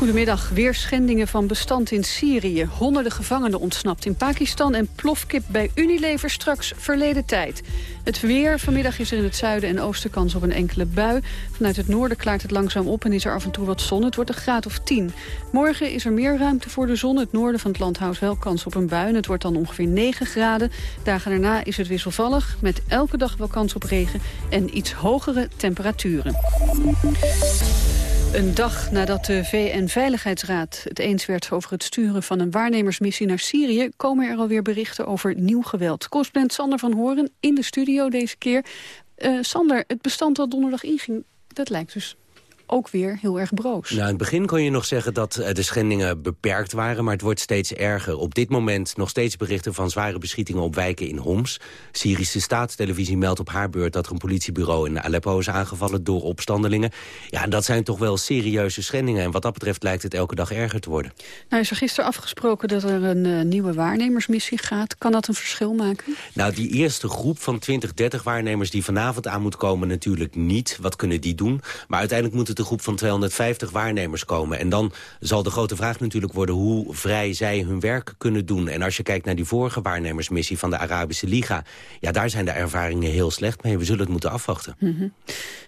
Goedemiddag. Weer schendingen van bestand in Syrië. Honderden gevangenen ontsnapt in Pakistan... en plofkip bij Unilever straks verleden tijd. Het weer. Vanmiddag is er in het zuiden en oosten kans op een enkele bui. Vanuit het noorden klaart het langzaam op en is er af en toe wat zon. Het wordt een graad of 10. Morgen is er meer ruimte voor de zon. Het noorden van het land houdt wel kans op een bui. En het wordt dan ongeveer 9 graden. Dagen daarna is het wisselvallig. Met elke dag wel kans op regen en iets hogere temperaturen. Een dag nadat de VN-veiligheidsraad het eens werd over het sturen van een waarnemersmissie naar Syrië, komen er alweer berichten over nieuw geweld. Correspondent Sander van Horen in de studio deze keer. Uh, Sander, het bestand dat donderdag inging, dat lijkt dus ook weer heel erg broos. Nou, in het begin kon je nog zeggen dat eh, de schendingen beperkt waren... maar het wordt steeds erger. Op dit moment nog steeds berichten van zware beschietingen op wijken in Homs. Syrische staatstelevisie meldt op haar beurt dat er een politiebureau in Aleppo is aangevallen door opstandelingen. Ja, dat zijn toch wel serieuze schendingen. En wat dat betreft lijkt het elke dag erger te worden. Nou is er gisteren afgesproken dat er een uh, nieuwe waarnemersmissie gaat. Kan dat een verschil maken? Nou, die eerste groep van 20, 30 waarnemers die vanavond aan moet komen natuurlijk niet. Wat kunnen die doen? Maar uiteindelijk moet het een groep van 250 waarnemers komen. En dan zal de grote vraag natuurlijk worden hoe vrij zij hun werk kunnen doen. En als je kijkt naar die vorige waarnemersmissie van de Arabische Liga... ja, daar zijn de ervaringen heel slecht mee. We zullen het moeten afwachten. Mhm.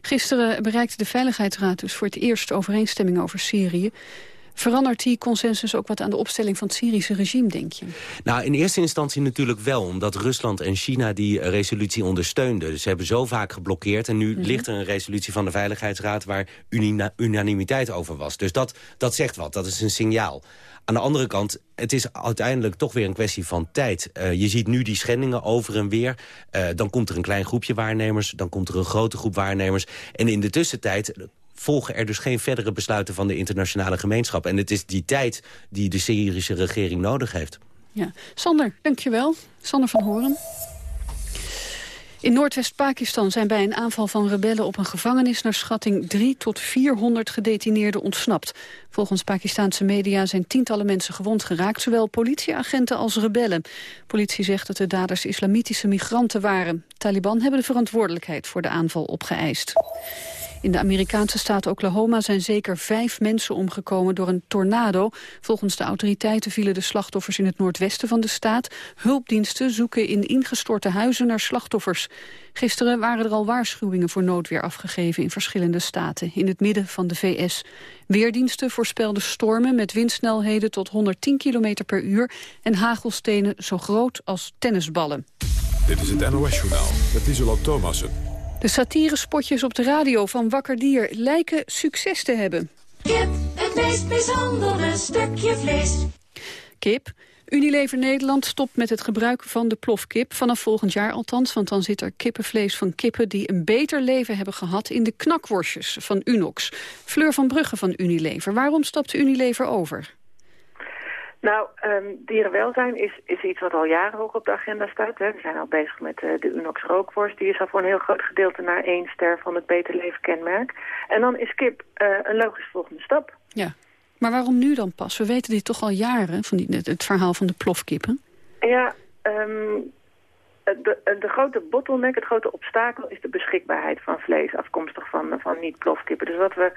Gisteren bereikte de Veiligheidsraad dus voor het eerst overeenstemming over Syrië. Verandert die consensus ook wat aan de opstelling van het Syrische regime, denk je? Nou, in eerste instantie natuurlijk wel, omdat Rusland en China die resolutie ondersteunden. Dus ze hebben zo vaak geblokkeerd en nu mhm. ligt er een resolutie van de Veiligheidsraad waar unanimiteit over was. Dus dat, dat zegt wat, dat is een signaal. Aan de andere kant, het is uiteindelijk toch weer een kwestie van tijd. Uh, je ziet nu die schendingen over en weer. Uh, dan komt er een klein groepje waarnemers, dan komt er een grote groep waarnemers. En in de tussentijd volgen er dus geen verdere besluiten van de internationale gemeenschap. En het is die tijd die de Syrische regering nodig heeft. Ja. Sander, dankjewel. Sander van Horen. In Noordwest-Pakistan zijn bij een aanval van rebellen op een gevangenis... naar schatting 3 tot 400 gedetineerden ontsnapt. Volgens Pakistanse media zijn tientallen mensen gewond geraakt... zowel politieagenten als rebellen. Politie zegt dat de daders islamitische migranten waren. Taliban hebben de verantwoordelijkheid voor de aanval opgeëist. In de Amerikaanse staat Oklahoma zijn zeker vijf mensen omgekomen door een tornado. Volgens de autoriteiten vielen de slachtoffers in het noordwesten van de staat. Hulpdiensten zoeken in ingestorte huizen naar slachtoffers. Gisteren waren er al waarschuwingen voor noodweer afgegeven in verschillende staten in het midden van de VS. Weerdiensten voorspelden stormen met windsnelheden tot 110 km per uur en hagelstenen zo groot als tennisballen. Dit is het NOS Journaal met Isola Thomassen. De satirespotjes op de radio van Wakker Dier lijken succes te hebben. Kip, het meest bijzondere stukje vlees. Kip. Unilever Nederland stopt met het gebruik van de plofkip. Vanaf volgend jaar althans, want dan zit er kippenvlees van kippen... die een beter leven hebben gehad in de knakworstjes van Unox. Fleur van Brugge van Unilever. Waarom stapt Unilever over? Nou, um, dierenwelzijn is, is iets wat al jaren hoog op de agenda staat. Hè. We zijn al bezig met uh, de Unox rookworst. Die is al voor een heel groot gedeelte naar één ster van het Beter Leven kenmerk. En dan is kip uh, een logisch volgende stap. Ja, maar waarom nu dan pas? We weten dit toch al jaren, van die, het, verhaal van de plofkippen? Ja, um, de, de, grote bottleneck, het grote obstakel is de beschikbaarheid van vlees afkomstig van, van niet-plofkippen. Dus wat we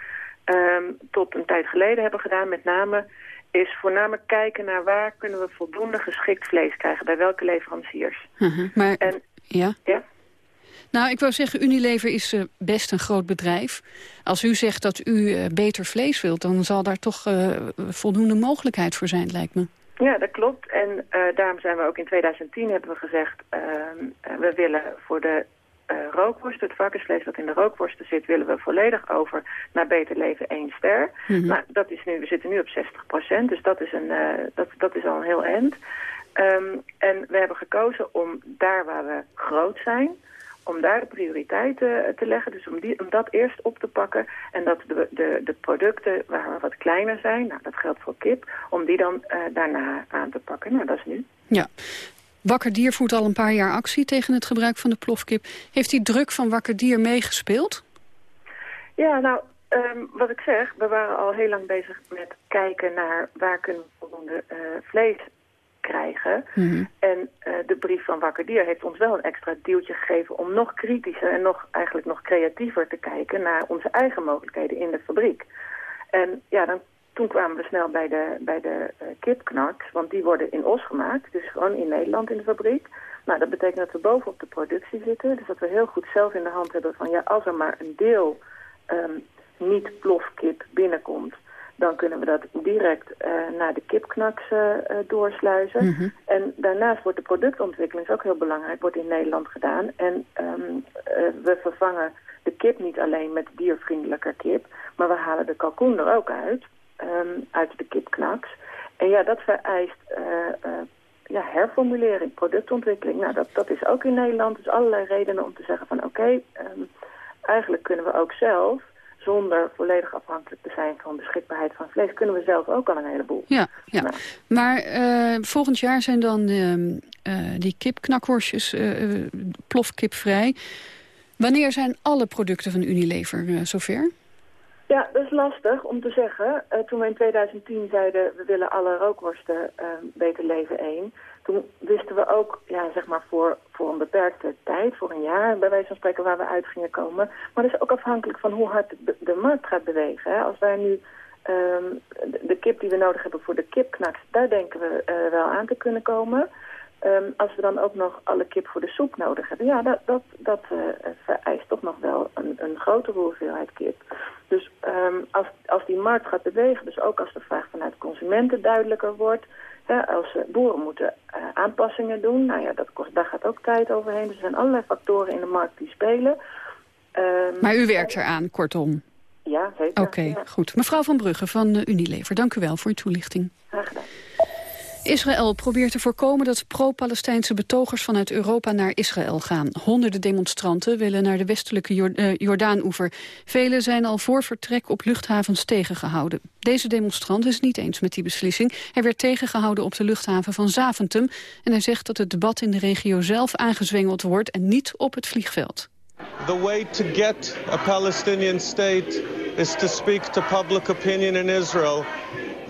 um, tot een tijd geleden hebben gedaan, met name is voornamelijk kijken naar waar kunnen we voldoende geschikt vlees krijgen, bij welke leveranciers. Uh Maar, en, ja? ja? Nou, ik wou zeggen, Unilever is uh, best een groot bedrijf. Als u zegt dat u uh, beter vlees wilt, dan zal daar toch uh, voldoende mogelijkheid voor zijn, lijkt me. Ja, dat klopt. En daarom zijn we ook in 2010 hebben we gezegd... Ehm, we willen voor de rookworst, het varkensvlees wat in de rookworsten zit, willen we volledig over naar Beter Leven 1 ster. Mm Maar dat is nu, we zitten nu op 60% dus dat is, een, dat, dat is al een heel eind. Um, en we hebben gekozen om daar waar we groot zijn, om daar de prioriteiten eh, te leggen. Dus om, die, om dat eerst op te pakken. En dat de, de, de producten waar we wat kleiner zijn, nou, dat geldt voor kip, om die dan uh, daarna aan te pakken. Nou, dat is nu. Ja, Wakker Dier voert al een paar jaar actie tegen het gebruik van de plofkip. Heeft die druk van Wakker Dier meegespeeld? Ja, nou, um, wat ik zeg, we waren al heel lang bezig met kijken naar waar kunnen we voldoende uh, vlees krijgen. Mhm. En eh, de brief van Wakker Dier heeft ons wel een extra duwtje gegeven... om nog kritischer en nog, eigenlijk nog creatiever te kijken... naar onze eigen mogelijkheden in de fabriek. En ja, dan, toen kwamen we snel bij de, bij de uh, kipknaks, want die worden in Os gemaakt. Dus gewoon in Nederland in de fabriek. Nou, dat betekent dat we bovenop de productie zitten. Dus dat we heel goed zelf in de hand hebben van... ja, als er maar een deel um, niet plofkip binnenkomt dan kunnen we dat direct uh, naar de kipknaks uh, doorsluizen. Mhm. En daarnaast wordt de productontwikkeling, is ook heel belangrijk, wordt in Nederland gedaan. En um, we vervangen de kip niet alleen met diervriendelijker kip, maar we halen de kalkoen er ook uit, um, uit de kipknaks. En ja, dat vereist ja, herformulering, productontwikkeling. Nou, dat, dat is ook in Nederland. Dus allerlei redenen om te zeggen van oké, okay, eigenlijk kunnen we ook zelf zonder volledig afhankelijk te zijn van beschikbaarheid van vlees... kunnen we zelf ook al een heleboel. Ja, ja. Nou. maar uh, volgend jaar zijn dan uh, uh, die kipknakworstjes plofkipvrij. Wanneer zijn alle producten van Unilever zover? Ja, dat is lastig om te zeggen. toen we in 2010 zeiden we willen alle rookworsten beter leven één toen wisten we ook, ja, zeg maar voor, voor een beperkte tijd, voor een jaar, bij wijze van spreken waar we uit gingen komen. Maar dat is ook afhankelijk van hoe hard de, markt gaat bewegen. Hè. Als wij nu um, de, kip die we nodig hebben voor de kipknaks, daar denken we uh, wel aan te kunnen komen. Um, als we dan ook nog alle kip voor de soep nodig hebben, ja, dat, dat, dat uh, vereist toch nog wel een, een grotere hoeveelheid kip. Dus um, als, als die markt gaat bewegen, dus ook als de vraag vanuit consumenten duidelijker wordt... Als boeren moeten uh, aanpassingen doen, nou ja, dat kost, daar gaat ook tijd overheen. Dus er zijn allerlei factoren in de markt die spelen. Um, maar u werkt eraan, kortom? Ja, zeker. Oké, okay, ja. goed. Mevrouw Van Brugge van uh, Unilever, dank u wel voor uw toelichting. Graag gedaan. Israël probeert te voorkomen dat pro-Palestijnse betogers vanuit Europa naar Israël gaan. Honderden demonstranten willen naar de westelijke Jordaan-oever. Velen zijn al voor vertrek op luchthavens tegengehouden. Deze demonstrant is niet eens met die beslissing. Hij werd tegengehouden op de luchthaven van Zaventem. En hij zegt dat het debat in de regio zelf aangezwengeld wordt en niet op het vliegveld. The way to get a Palestinian state is to speak to public opinion in Israel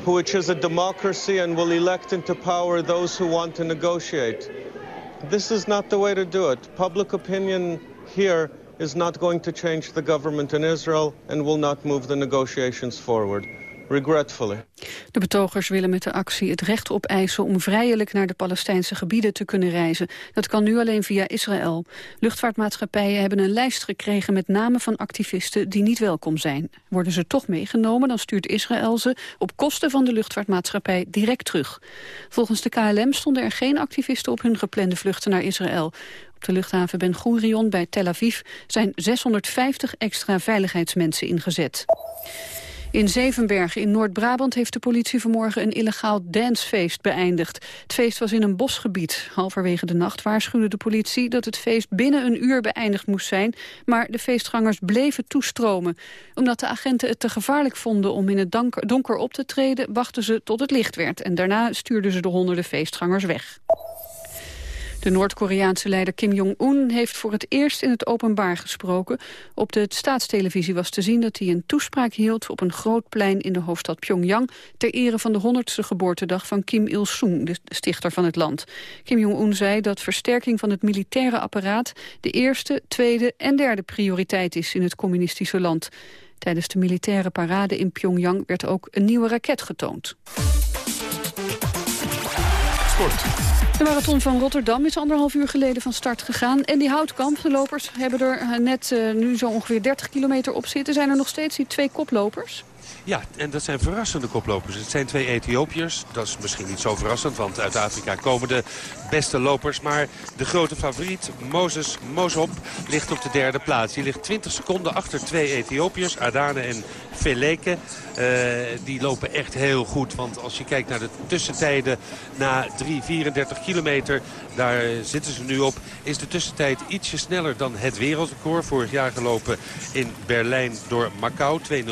which is a democracy and will elect into power those who want to negotiate. This is not the way to do it. Public opinion here is not going to change the government in Israel and will not move the negotiations forward. Regretfully. De betogers willen met de actie het recht opeisen om vrijelijk naar de Palestijnse gebieden te kunnen reizen. Dat kan nu alleen via Israël. Luchtvaartmaatschappijen hebben een lijst gekregen met namen van activisten die niet welkom zijn. Worden ze toch meegenomen, dan stuurt Israël ze op kosten van de luchtvaartmaatschappij direct terug. Volgens de KLM stonden er geen activisten op hun geplande vluchten naar Israël. Op de luchthaven Ben Gurion bij Tel Aviv zijn 650 extra veiligheidsmensen ingezet. In Zevenbergen in Noord-Brabant heeft de politie vanmorgen een illegaal dancefeest beëindigd. Het feest was in een bosgebied. Halverwege de nacht waarschuwde de politie dat het feest binnen een uur beëindigd moest zijn. Maar de feestgangers bleven toestromen. Omdat de agenten het te gevaarlijk vonden om in het donker op te treden, wachten ze tot het licht werd. En daarna stuurden ze de honderden feestgangers weg. De Noord-Koreaanse leider Kim Jong-un heeft voor het eerst in het openbaar gesproken. Op de staatstelevisie was te zien dat hij een toespraak hield op een groot plein in de hoofdstad Pyongyang ter ere van de 100ste geboortedag van Kim Il-sung, de stichter van het land. Kim Jong-un zei dat versterking van het militaire apparaat de eerste, tweede en derde prioriteit is in het communistische land. Tijdens de militaire parade in Pyongyang werd ook een nieuwe raket getoond. De marathon van Rotterdam is anderhalf uur geleden van start gegaan. En die houtkamp, de lopers, hebben er net uh, nu zo ongeveer 30 kilometer op zitten. Zijn er nog steeds die twee koplopers? Ja, en dat zijn verrassende koplopers. Het zijn twee Ethiopiërs. Dat is misschien niet zo verrassend, want uit Afrika komen de beste lopers. Maar de grote favoriet, Moses Mosop, ligt op de derde plaats. Die ligt 20 seconden achter twee Ethiopiërs, Adane en Feleke. Uh, die lopen echt heel goed, want als je kijkt naar de tussentijden na 3, 34 kilometer, daar zitten ze nu op, is de tussentijd ietsje sneller dan het wereldrecord. Vorig jaar gelopen in Berlijn door Macau, 2.03.38.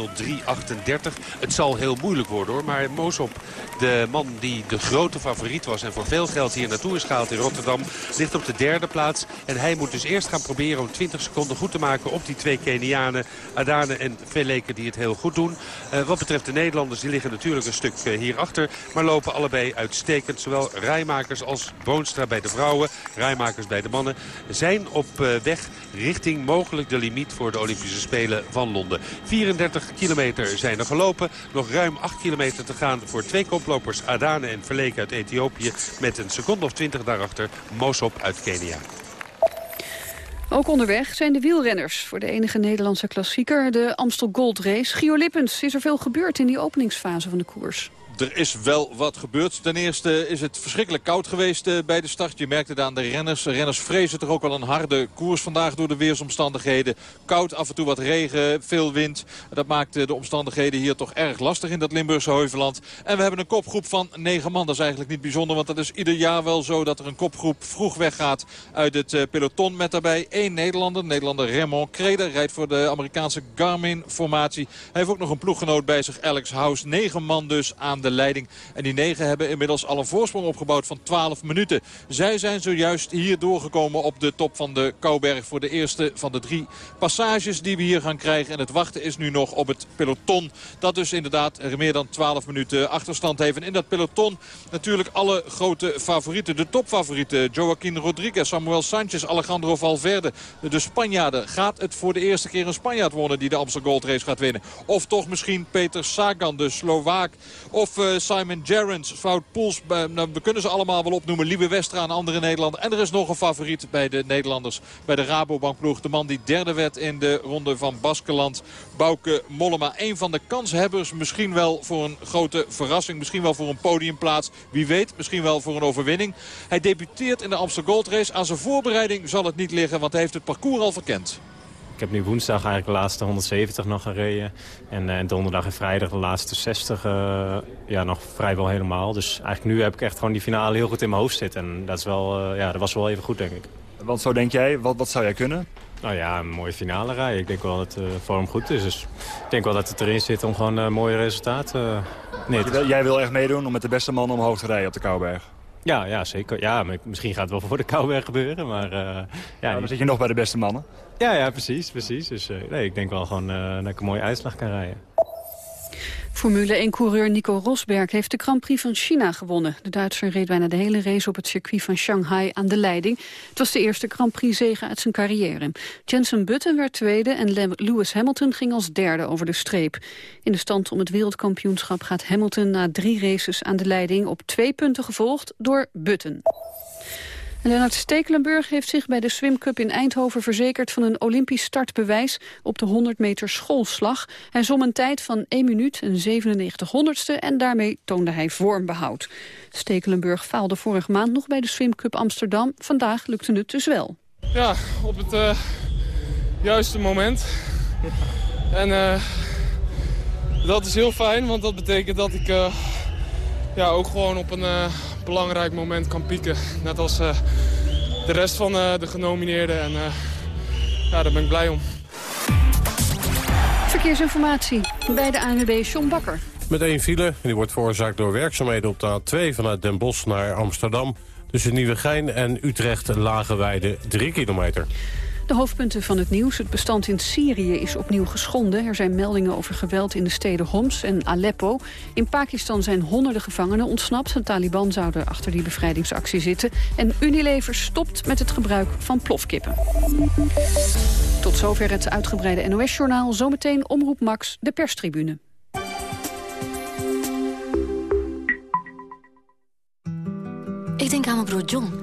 Het zal heel moeilijk worden hoor. Maar Mosop, de man die de grote favoriet was... en voor veel geld hier naartoe is gehaald in Rotterdam... ligt op de derde plaats. En hij moet dus eerst gaan proberen om 20 seconden goed te maken... op die twee Kenianen, Adane en Veleke die het heel goed doen. Uh, wat betreft de Nederlanders, die liggen natuurlijk een stuk uh, hierachter... maar lopen allebei uitstekend. Zowel rijmakers als Boonstra bij de vrouwen, rijmakers bij de mannen... zijn op uh, weg richting mogelijk de limiet voor de Olympische Spelen van Londen. 34 kilometer zijn er gelopen. Nog ruim 8 kilometer te gaan voor twee koplopers Adane en Verleken uit Ethiopië. Met een seconde of 20 daarachter Mosop uit Kenia. Ook onderweg zijn de wielrenners voor de enige Nederlandse klassieker, de Amstel Gold Race. Gio Lippens, is er veel gebeurd in die openingsfase van de koers? Er is wel wat gebeurd. Ten eerste is het verschrikkelijk koud geweest eh, bij de start. Je merkte het aan de renners. Renners vrezen toch ook wel een harde koers vandaag door de weersomstandigheden. Koud, af en toe wat regen, veel wind. Dat maakt de omstandigheden hier toch erg lastig in dat Limburgse Heuveland. En we hebben een kopgroep van negen man. Dat is eigenlijk niet bijzonder, want dat is ieder jaar wel zo dat er een kopgroep vroeg weggaat uit het eh, peloton. Met daarbij één Nederlander, Nederlander Raymond Kreder. Rijdt voor de Amerikaanse Garmin-formatie. Hij heeft ook nog een ploeggenoot bij zich, Alex House. Negen man dus aan de leiding. En die negen hebben inmiddels al een voorsprong opgebouwd van 12 minuten. Zij zijn zojuist hier doorgekomen op de top van de Kouberg voor de eerste van de drie passages die we hier gaan krijgen. En het wachten is nu nog op het peloton. Dat dus inderdaad er meer dan 12 minuten achterstand heeft. En in dat peloton natuurlijk alle grote favorieten. De topfavorieten. Joaquin Rodriguez, Samuel Sanchez, Alejandro Valverde. De Spanjaarden. Gaat het voor de eerste keer een Spanjaard worden die de Amsterdam Gold Race gaat winnen? Of toch misschien Peter Sagan, de Slovaak. Of uh, Simon Gerrans, Fout Poels. Uh, nou, we kunnen ze allemaal wel opnoemen. Liebe Westra, een andere Nederlander. En er is nog een favoriet bij de Nederlanders. Bij de Rabobank ploeg. De man die derde werd in de ronde van Baskeland. Bouke Mollema. Een van de kanshebbers. Misschien wel voor een grote verrassing. Misschien wel voor een podiumplaats. Wie weet. Misschien wel voor een overwinning. Hij debuteert in de Amsterdam Gold Race. Aan zijn voorbereiding zal het niet liggen. Want hij heeft het parcours al verkend. Ik heb nu woensdag eigenlijk de laatste 170 nog gereden. En, uh, donderdag en vrijdag de laatste 60 uh, ja, nog vrijwel helemaal. Dus eigenlijk nu heb ik echt gewoon die finale heel goed in mijn hoofd zitten. En dat, is wel, uh, ja, dat was wel even goed, denk ik. Want zo denk jij, wat, wat zou jij kunnen? Nou ja, een mooie finale rijden. Ik denk wel dat de vorm goed is. Dus ik denk wel dat het erin zit om gewoon een mooie te wil, Jij wil echt meedoen om met de beste man omhoog te rijden op de Kouwberg? Ja, ja, zeker. Ja, misschien gaat het wel voor de Kouwberg gebeuren. Maar, uh, ja, nou, dan zit je nog bij de beste mannen. Ja, ja precies. precies. Dus uh, nee, ik denk wel gewoon uh, dat ik een mooie uitslag kan rijden. Formule 1-coureur Nico Rosberg heeft de Grand Prix van China gewonnen. De Duitser reed bijna de hele race op het circuit van Shanghai aan de leiding. Het was de eerste Grand Prix-zege uit zijn carrière. Jensen Button werd tweede en Lewis Hamilton ging als derde over de streep. In de stand om het wereldkampioenschap gaat Hamilton na drie races aan de leiding... op twee punten gevolgd door Button. Lennart Stekelenburg heeft zich bij de Swim Cup in Eindhoven verzekerd van een Olympisch startbewijs op de 100 meter schoolslag. Hij zom een tijd van 1 minuut en 97 honderdste en daarmee toonde hij vormbehoud. Stekelenburg faalde vorige maand nog bij de Swim Cup Amsterdam. Vandaag lukte het dus wel. Ja, op het uh, juiste moment. En uh, dat is heel fijn, want dat betekent dat ik uh, ja, ook gewoon op een belangrijk moment kan pieken. Net als uh, de rest van uh, de genomineerden. En uh, ja, daar ben ik blij om. Verkeersinformatie bij de ANWB John Bakker. Met één file, die wordt veroorzaakt door werkzaamheden op de A2 vanuit Den Bosch naar Amsterdam. Tussen Nieuwegein en Utrecht Lagenweide 3 kilometer. De hoofdpunten van het nieuws. Het bestand in Syrië is opnieuw geschonden. Er zijn meldingen over geweld in de steden Homs en Aleppo. In Pakistan zijn honderden gevangenen ontsnapt. De Taliban zouden achter die bevrijdingsactie zitten. En Unilever stopt met het gebruik van plofkippen. Tot zover het uitgebreide NOS-journaal. Zometeen Omroep Max, de perstribune. Ik denk aan mijn broer John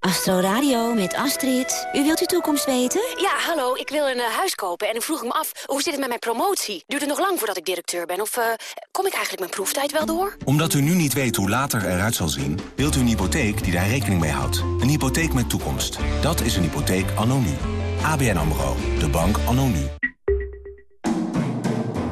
Astro Radio met Astrid. U wilt uw toekomst weten? Ja, hallo, ik wil een eh, huis kopen en ik vroeg me af... hoe zit het met mijn promotie? Duurt het nog lang voordat ik directeur ben? Of uh, kom ik eigenlijk mijn proeftijd wel door? Omdat u nu niet weet hoe later eruit zal zien... wilt u een hypotheek die daar rekening mee houdt. Een hypotheek met toekomst. Dat is een hypotheek anno nu. ABN AMRO. De bank anno nu.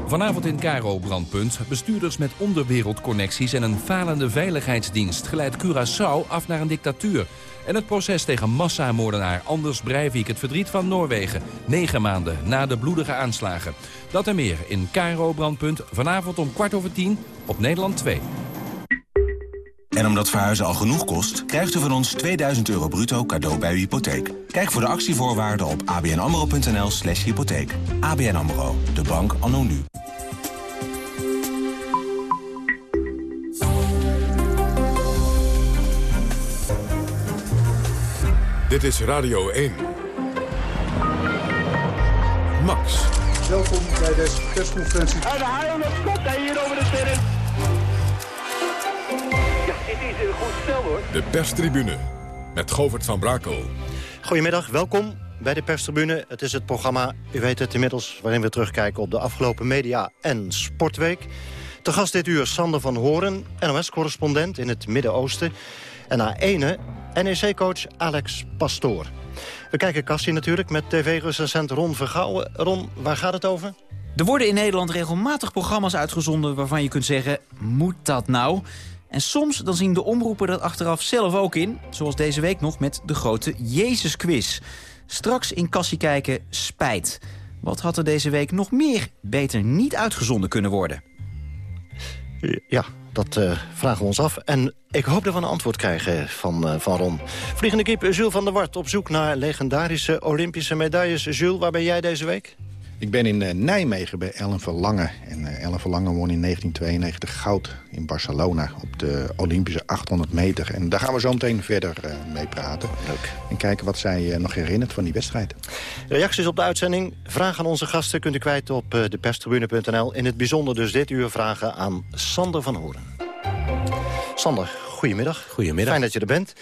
Vanavond in Caro Brandpunt. Bestuurders met onderwereldconnecties en een falende veiligheidsdienst... geleidt Curaçao af naar een dictatuur. En het proces tegen massamoordenaar Anders Breivik... het verdriet van Noorwegen. Negen maanden na de bloedige aanslagen. Dat en meer in Caro Brandpunt. Vanavond om kwart over tien op Nederland 2. En omdat verhuizen al genoeg kost, krijgt u van ons 2000 euro bruto cadeau bij uw hypotheek. Kijk voor de actievoorwaarden op abnamro.nl slash hypotheek. ABN AMRO, de bank anno nu. Dit is Radio 1. Max. Welkom bij deze persconferentie. En de haal op kop hier over de sterren. Ja, dit is een goed spel hoor. De perstribune met Govert van Brakel. Goedemiddag, welkom bij de perstribune. Het is het programma, u weet het inmiddels... waarin we terugkijken op de afgelopen media- en sportweek. Te gast dit uur Sander van Horen, NOS-correspondent in het Midden-Oosten. En na ene NEC-coach Alex Pastoor. We kijken kastie natuurlijk met tv-recensent Ron Vergouwen. Ron, waar gaat het over? Er worden in Nederland regelmatig programma's uitgezonden... waarvan je kunt zeggen, moet dat nou? En soms dan zien de omroepen dat achteraf zelf ook in. Zoals deze week nog met de grote Jezus-quiz. Straks in kassie kijken, spijt. Wat had er deze week nog meer beter niet uitgezonden kunnen worden? Ja, dat uh, vragen we ons af. En ik hoop dat we een antwoord krijgen van, uh, van Ron. Vliegende kip Jules van der Wart op zoek naar legendarische Olympische medailles. Jules, waar ben jij deze week? Ik ben in uh, Nijmegen bij Ellen Verlangen. En Ellen Verlangen won in 1992 goud in Barcelona op de Olympische 800 meter. En daar gaan we zo meteen verder mee praten. Leuk. En kijken wat zij nog herinnert van die wedstrijd. Reacties op de uitzending. Vragen aan onze gasten kunt u kwijt op deperstribune.nl. In het bijzonder dus dit uur vragen aan Sander van Horen. Sander, goedemiddag. Goedemiddag. Fijn dat je er bent.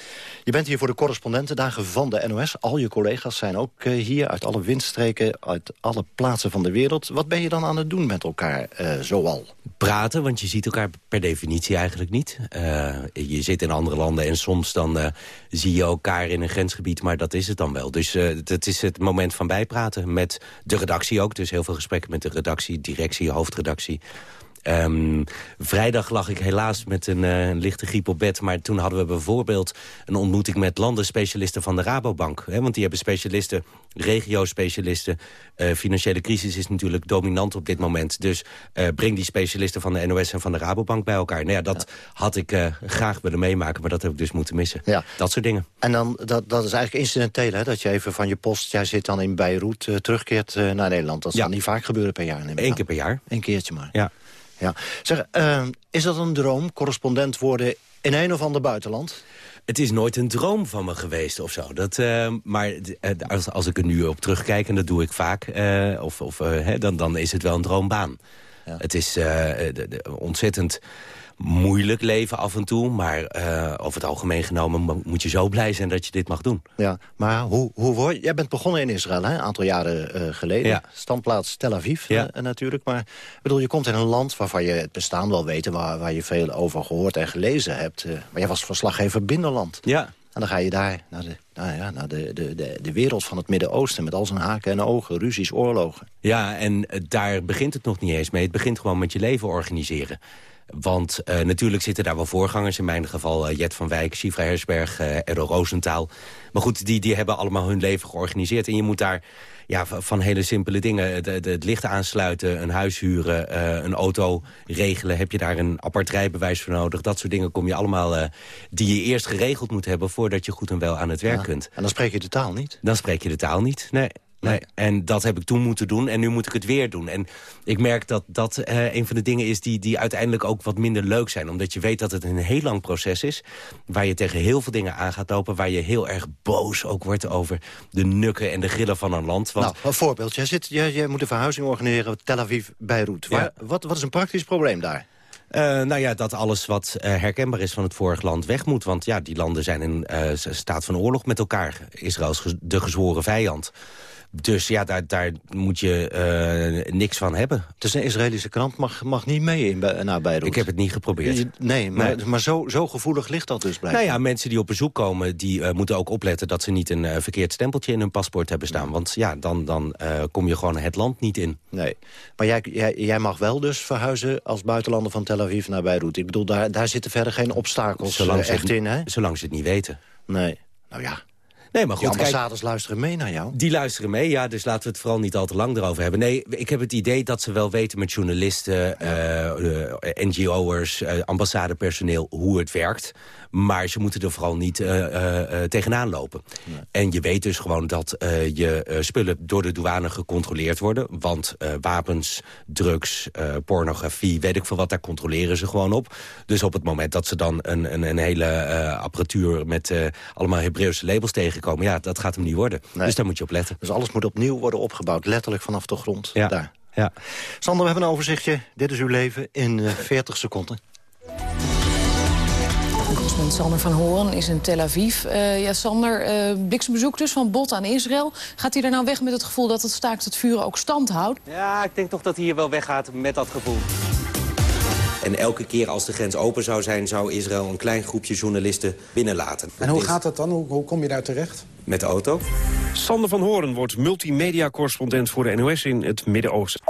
Je bent hier voor de correspondentendagen van de NOS. Al je collega's zijn ook uh, hier uit alle windstreken, uit alle plaatsen van de wereld. Wat ben je dan aan het doen met elkaar uh, zoal? Praten, want je ziet elkaar per definitie eigenlijk niet. Uh, je zit in andere landen en soms dan zie je elkaar in een grensgebied, maar dat is het dan wel. Dus het is het moment van bijpraten met de redactie ook. Dus heel veel gesprekken met de redactie, directie, hoofdredactie. Um, vrijdag lag ik helaas met een uh, lichte griep op bed. Maar toen hadden we bijvoorbeeld een ontmoeting met landenspecialisten van de Rabobank. Hè, want die hebben specialisten, regio-specialisten. Uh, financiële crisis is natuurlijk dominant op dit moment. Dus uh, breng die specialisten van de NOS en van de Rabobank bij elkaar. Nou ja, dat ja. had ik graag willen meemaken, maar dat heb ik dus moeten missen. Ja. Dat soort dingen. En dan, dat, dat is eigenlijk incidenteel, hè? dat je even van je post... jij zit dan in Beirut, terugkeert naar Nederland. Dat ja. zal niet vaak gebeuren per jaar. Eén keer per jaar. Eén keertje maar. Ja. Ja. Zeg, uh, is dat een droom, correspondent worden in een of ander buitenland? Het is nooit een droom van me geweest of zo. Dat, uh, maar als, als ik er nu op terugkijk, en dat doe ik vaak... Uh, of, of, hè, dan, dan is het wel een droombaan. Ja. Het is de, de, ontzettend moeilijk leven af en toe. Maar uh, over het algemeen genomen moet je zo blij zijn dat je dit mag doen. Ja, maar hoe, hoe word je... Jij bent begonnen in Israël, hè? een aantal jaren uh, geleden. Ja. Standplaats Tel Aviv ja. uh, natuurlijk. Maar bedoel, je komt in een land waarvan je het bestaan wel weet... waar, waar je veel over gehoord en gelezen hebt. maar jij was verslaggever binnenland. Ja. En dan ga je daar naar de, nou ja, naar de, de, de, de wereld van het Midden-Oosten... met al zijn haken en ogen, ruzies, oorlogen. Ja, en daar begint het nog niet eens mee. Het begint gewoon met je leven organiseren. Want uh, natuurlijk zitten daar wel voorgangers. In mijn geval uh, Jet van Wijk, Sifra Hersberg, uh, Errol Roosentaal. Maar goed, die, die hebben allemaal hun leven georganiseerd. En je moet daar ja, van hele simpele dingen. Het, het, het licht aansluiten, een huis huren, een auto regelen. Heb je daar een apart rijbewijs voor nodig? Dat soort dingen kom je allemaal... die je eerst geregeld moet hebben voordat je goed en wel aan het werk ja. kunt. En dan spreek je de taal niet? Dan spreek je de taal niet, nee. Nee, en dat heb ik toen moeten doen en nu moet ik het weer doen. En ik merk dat dat uh, een van de dingen is die, die uiteindelijk ook wat minder leuk zijn. Omdat je weet dat het een heel lang proces is. Waar je tegen heel veel dingen aan gaat lopen. Waar je heel erg boos ook wordt over de nukken en de grillen van een land. Want... Nou, een voorbeeld. Jij, zit, jij, jij moet een verhuizing organiseren Tel Aviv, Beirut. Waar, ja. wat, wat is een praktisch probleem daar? Uh, nou ja, dat alles wat uh, herkenbaar is van het vorige land weg moet. Want ja, die landen zijn in uh, staat van oorlog met elkaar. Israël is de gezworen vijand. Dus ja, daar, daar moet je uh, niks van hebben. Dus een Israëlische krant mag, mag niet mee in, naar Beirut? Ik heb het niet geprobeerd. Nee, maar, nee. maar zo, zo gevoelig ligt dat dus blijkbaar. Nou ja, mensen die op bezoek komen... die uh, moeten ook opletten dat ze niet een uh, verkeerd stempeltje in hun paspoort hebben staan. Want ja, dan, dan kom je gewoon het land niet in. Nee, maar jij, jij, jij, mag wel dus verhuizen als buitenlander van Tel Aviv naar Beirut. Ik bedoel, daar, daar zitten verder geen obstakels zolang echt het, in, hè? Zolang ze het niet weten. Nee, nou ja... Nee, maar goed, de ambassades kijk, luisteren mee naar jou. Die luisteren mee, ja, dus laten we het vooral niet al te lang erover hebben. Nee, ik heb het idee dat ze wel weten met journalisten, uh, NGO'ers, uh, ambassadepersoneel, hoe het werkt. Maar ze moeten er vooral niet uh, uh, tegenaan lopen. Nee. En je weet dus gewoon dat je spullen door de douane gecontroleerd worden. Want wapens, drugs, pornografie, weet ik veel wat, daar controleren ze gewoon op. Dus op het moment dat ze dan een, een, een hele apparatuur met allemaal Hebreeuwse labels tegenkomen... ja, dat gaat hem niet worden. Nee. Dus daar moet je op letten. Dus alles moet opnieuw worden opgebouwd, letterlijk vanaf de grond. Ja. Daar. Ja. Sander, we hebben een overzichtje. Dit is uw leven in 40 seconden. Correspondent Sander van Hoorn is in Tel Aviv. Uh, ja, Sander, uh, bliksembezoek dus van Bot aan Israël. Gaat hij er nou weg met het gevoel dat het staakt het vuren ook stand houdt? Ja, ik denk toch dat hij hier wel weggaat met dat gevoel. En elke keer als de grens open zou zijn... zou Israël een klein groepje journalisten binnenlaten. En hoe gaat dat dan? Hoe, hoe kom je daar terecht? Met de auto. Sander van Hoorn wordt multimedia-correspondent voor de NOS in het Midden-Oosten.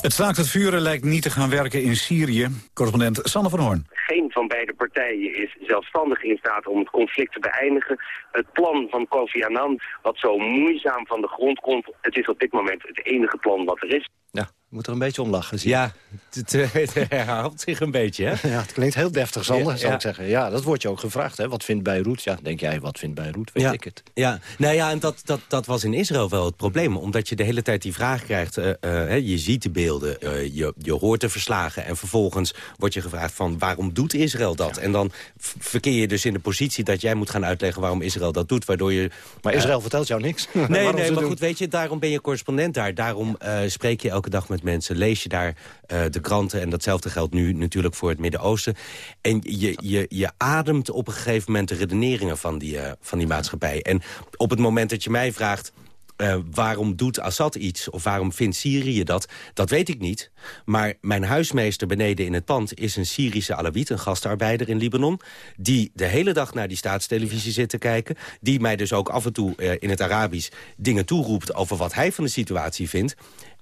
Het staakt het vuren lijkt niet te gaan werken in Syrië. Correspondent Sander van Hoorn. Geen van beide partijen is zelfstandig in staat om het conflict te beëindigen. Het plan van Kofi Annan, wat zo moeizaam van de grond komt... het is op dit moment het enige plan wat er is. Ja, moet er een beetje om lachen. Zie. Ja, het, het herhaalt zich een beetje, hè? Ja, het klinkt heel deftig, Sander, Ja, zou ja. ik zeggen. Ja, dat wordt je ook gevraagd, hè? Wat vindt Beirut? Ja, denk jij, wat vindt Beirut? Weet ja. ik het. Ja, nou ja, en dat, dat, dat was in Israël wel het probleem. Omdat je de hele tijd die vraag krijgt. eh, eh, hè, je ziet de beelden, eh, je, je hoort de verslagen. En vervolgens wordt je gevraagd van waarom doet Israël dat? En dan verkeer je dus in de positie dat jij moet gaan uitleggen waarom Israël dat doet. Waardoor je, Maar eh, Israël vertelt jou niks. Nee, nee, maar doen. goed, weet je, daarom ben je correspondent daar. Daarom eh, spreek je elke dag met mensen, lees je daar eh, de kranten... en datzelfde geldt nu natuurlijk voor het Midden-Oosten. En je, je, je ademt op een gegeven moment de redeneringen van die, eh, van die maatschappij. En op het moment dat je mij vraagt... eh, waarom doet Assad iets of waarom vindt Syrië dat? Dat weet ik niet. Maar mijn huismeester beneden in het pand is een Syrische Alawit... een gastarbeider in Libanon... die de hele dag naar die staatstelevisie zit te kijken... die mij dus ook af en toe in het Arabisch dingen toeroept... over wat hij van de situatie vindt.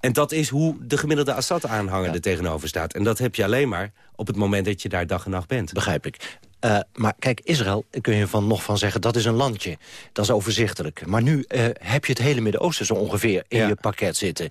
En dat is hoe de gemiddelde Assad-aanhanger er tegenover staat. En dat heb je alleen maar op het moment dat je daar dag en nacht bent. Begrijp ik. Eh, maar kijk, Israël kun je van nog van zeggen, dat is een landje. Dat is overzichtelijk. Maar nu eh, heb je het hele Midden-Oosten zo ongeveer in Ja. je pakket zitten.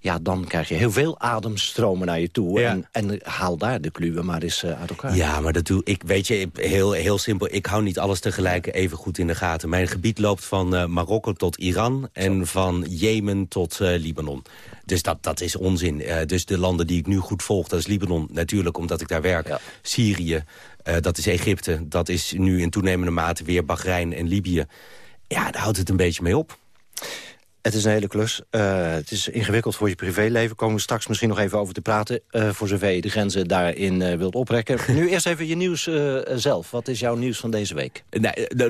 Ja, dan krijg je heel veel ademstromen naar je toe. Ja. En, en haal daar de kluwen maar eens eh, uit elkaar. Ja, maar dat doe ik. Weet je, heel, heel simpel. Ik hou niet alles tegelijk even goed in de gaten. Mijn gebied loopt van Marokko tot Iran en van Jemen tot Libanon. Dus dat, dat is onzin. Dus de landen die ik nu goed volg, dat is Libanon natuurlijk, omdat ik daar werk. Syrië, eh, dat is Egypte. Dat is nu in toenemende mate weer Bahrein en Libië. Ja, daar houdt het een beetje mee op. Het is een hele klus. Eh, het is ingewikkeld voor je privéleven. Komen we straks misschien nog even over te praten. eh, voor zover je de grenzen daarin eh, wilt oprekken. nu eerst even je nieuws zelf. Wat is jouw nieuws van deze week?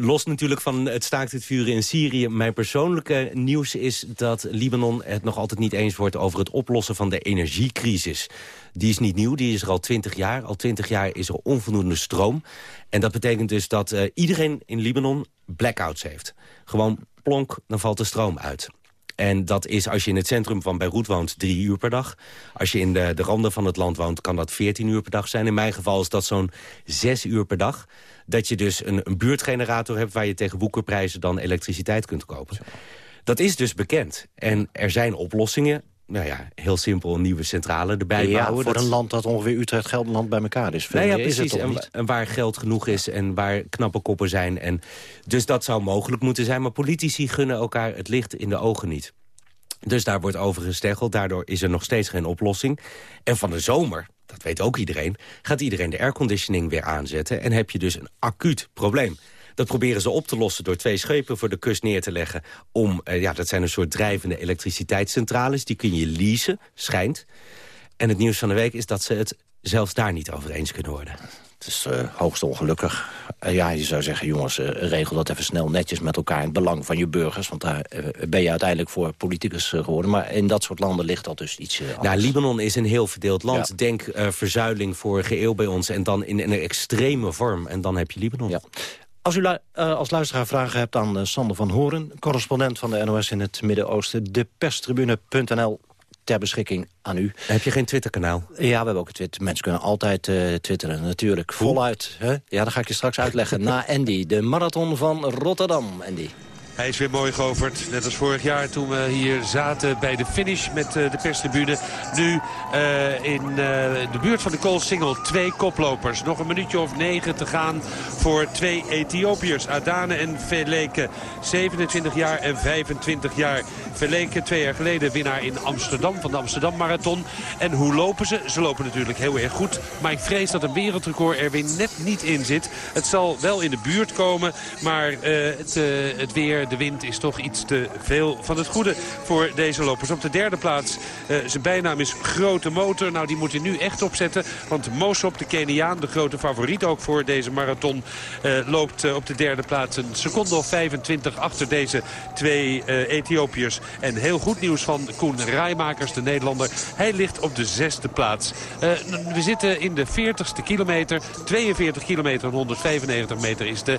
Los natuurlijk van het staakt het vuren in Syrië. Mijn persoonlijke nieuws is dat Libanon het nog altijd niet eens wordt... over het oplossen van de energiecrisis. Die is niet nieuw, die is er al twintig jaar. Al twintig jaar is er onvoldoende stroom. En dat betekent dus dat iedereen in Libanon blackouts heeft. Gewoon plonk, dan valt de stroom uit. En dat is, als je in het centrum van Beirut woont, drie uur per dag. Als je in de, de randen van het land woont, kan dat veertien uur per dag zijn. In mijn geval is dat zo'n zes uur per dag. Dat je dus een, een buurtgenerator hebt... waar je tegen woekerprijzen dan elektriciteit kunt kopen. Dat is dus bekend. En er zijn oplossingen. Nou ja, heel simpel een nieuwe centrale erbij ja, bouwen. voor Dat- een land dat ongeveer Utrecht, Gelderland bij elkaar is. Veel Nee, ja, meer is het precies. toch En, niet? en waar geld genoeg is en waar knappe koppen zijn. En, dus dat zou mogelijk moeten zijn. Maar politici gunnen elkaar het licht in de ogen niet. Dus daar wordt over gesteggeld. Daardoor is er nog steeds geen oplossing. En van de zomer, dat weet ook iedereen... gaat iedereen de airconditioning weer aanzetten. En heb je dus een acuut probleem. Dat proberen ze op te lossen door twee schepen voor de kust neer te leggen. Om, eh, ja, dat zijn een soort drijvende elektriciteitscentrales. Die kun je leasen, schijnt. En het nieuws van de week is dat ze het zelfs daar niet over eens kunnen worden. Het is uh, hoogst ongelukkig. Uh, ja, je zou zeggen, jongens, uh, regel dat even snel netjes met elkaar... in het belang van je burgers, want daar ben je uiteindelijk voor politicus geworden. Maar in dat soort landen ligt dat dus iets anders. Nou, Libanon is een heel verdeeld land. Ja. Denk verzuiling vorige eeuw bij ons en dan in, in, een extreme vorm. En dan heb je Libanon. Ja. Als u lu als luisteraar vragen hebt aan Sander van Horen... correspondent van de NOS in het Midden-Oosten... deperstribune.nl ter beschikking aan u. Heb je geen Twitterkanaal? Ja, we hebben ook een Twitter. Mensen kunnen altijd uh, twitteren, natuurlijk. Voluit. Hè? Ja, dat ga ik je straks uitleggen. Na Andy, de marathon van Rotterdam. Andy. Hij is weer mooi geoverd. Net als vorig jaar toen we hier zaten bij de finish met uh, de perstribune. Nu uh, in uh, de buurt van de Koolsingel twee koplopers. Nog een minuutje of negen te gaan voor twee Ethiopiërs. Adane en Veleke. 27 jaar en 25 jaar. Veleke twee jaar geleden winnaar in Amsterdam van de Amsterdam Marathon. En hoe lopen ze? Ze lopen natuurlijk heel erg goed. Maar ik vrees dat een wereldrecord er weer net niet in zit. Het zal wel in de buurt komen. Maar het, het weer de wind is toch iets te veel van het goede voor deze lopers. Op de derde plaats, uh, zijn bijnaam is Grote Motor. Nou, die moet hij nu echt opzetten. Want Mosop, de Keniaan, de grote favoriet ook voor deze marathon... Uh, loopt op de derde plaats een seconde of 25 achter deze twee Ethiopiërs. En heel goed nieuws van Koen Rijmakers, de Nederlander. Hij ligt op de zesde plaats. we zitten in de 40ste kilometer. 42 kilometer en 195 meter is de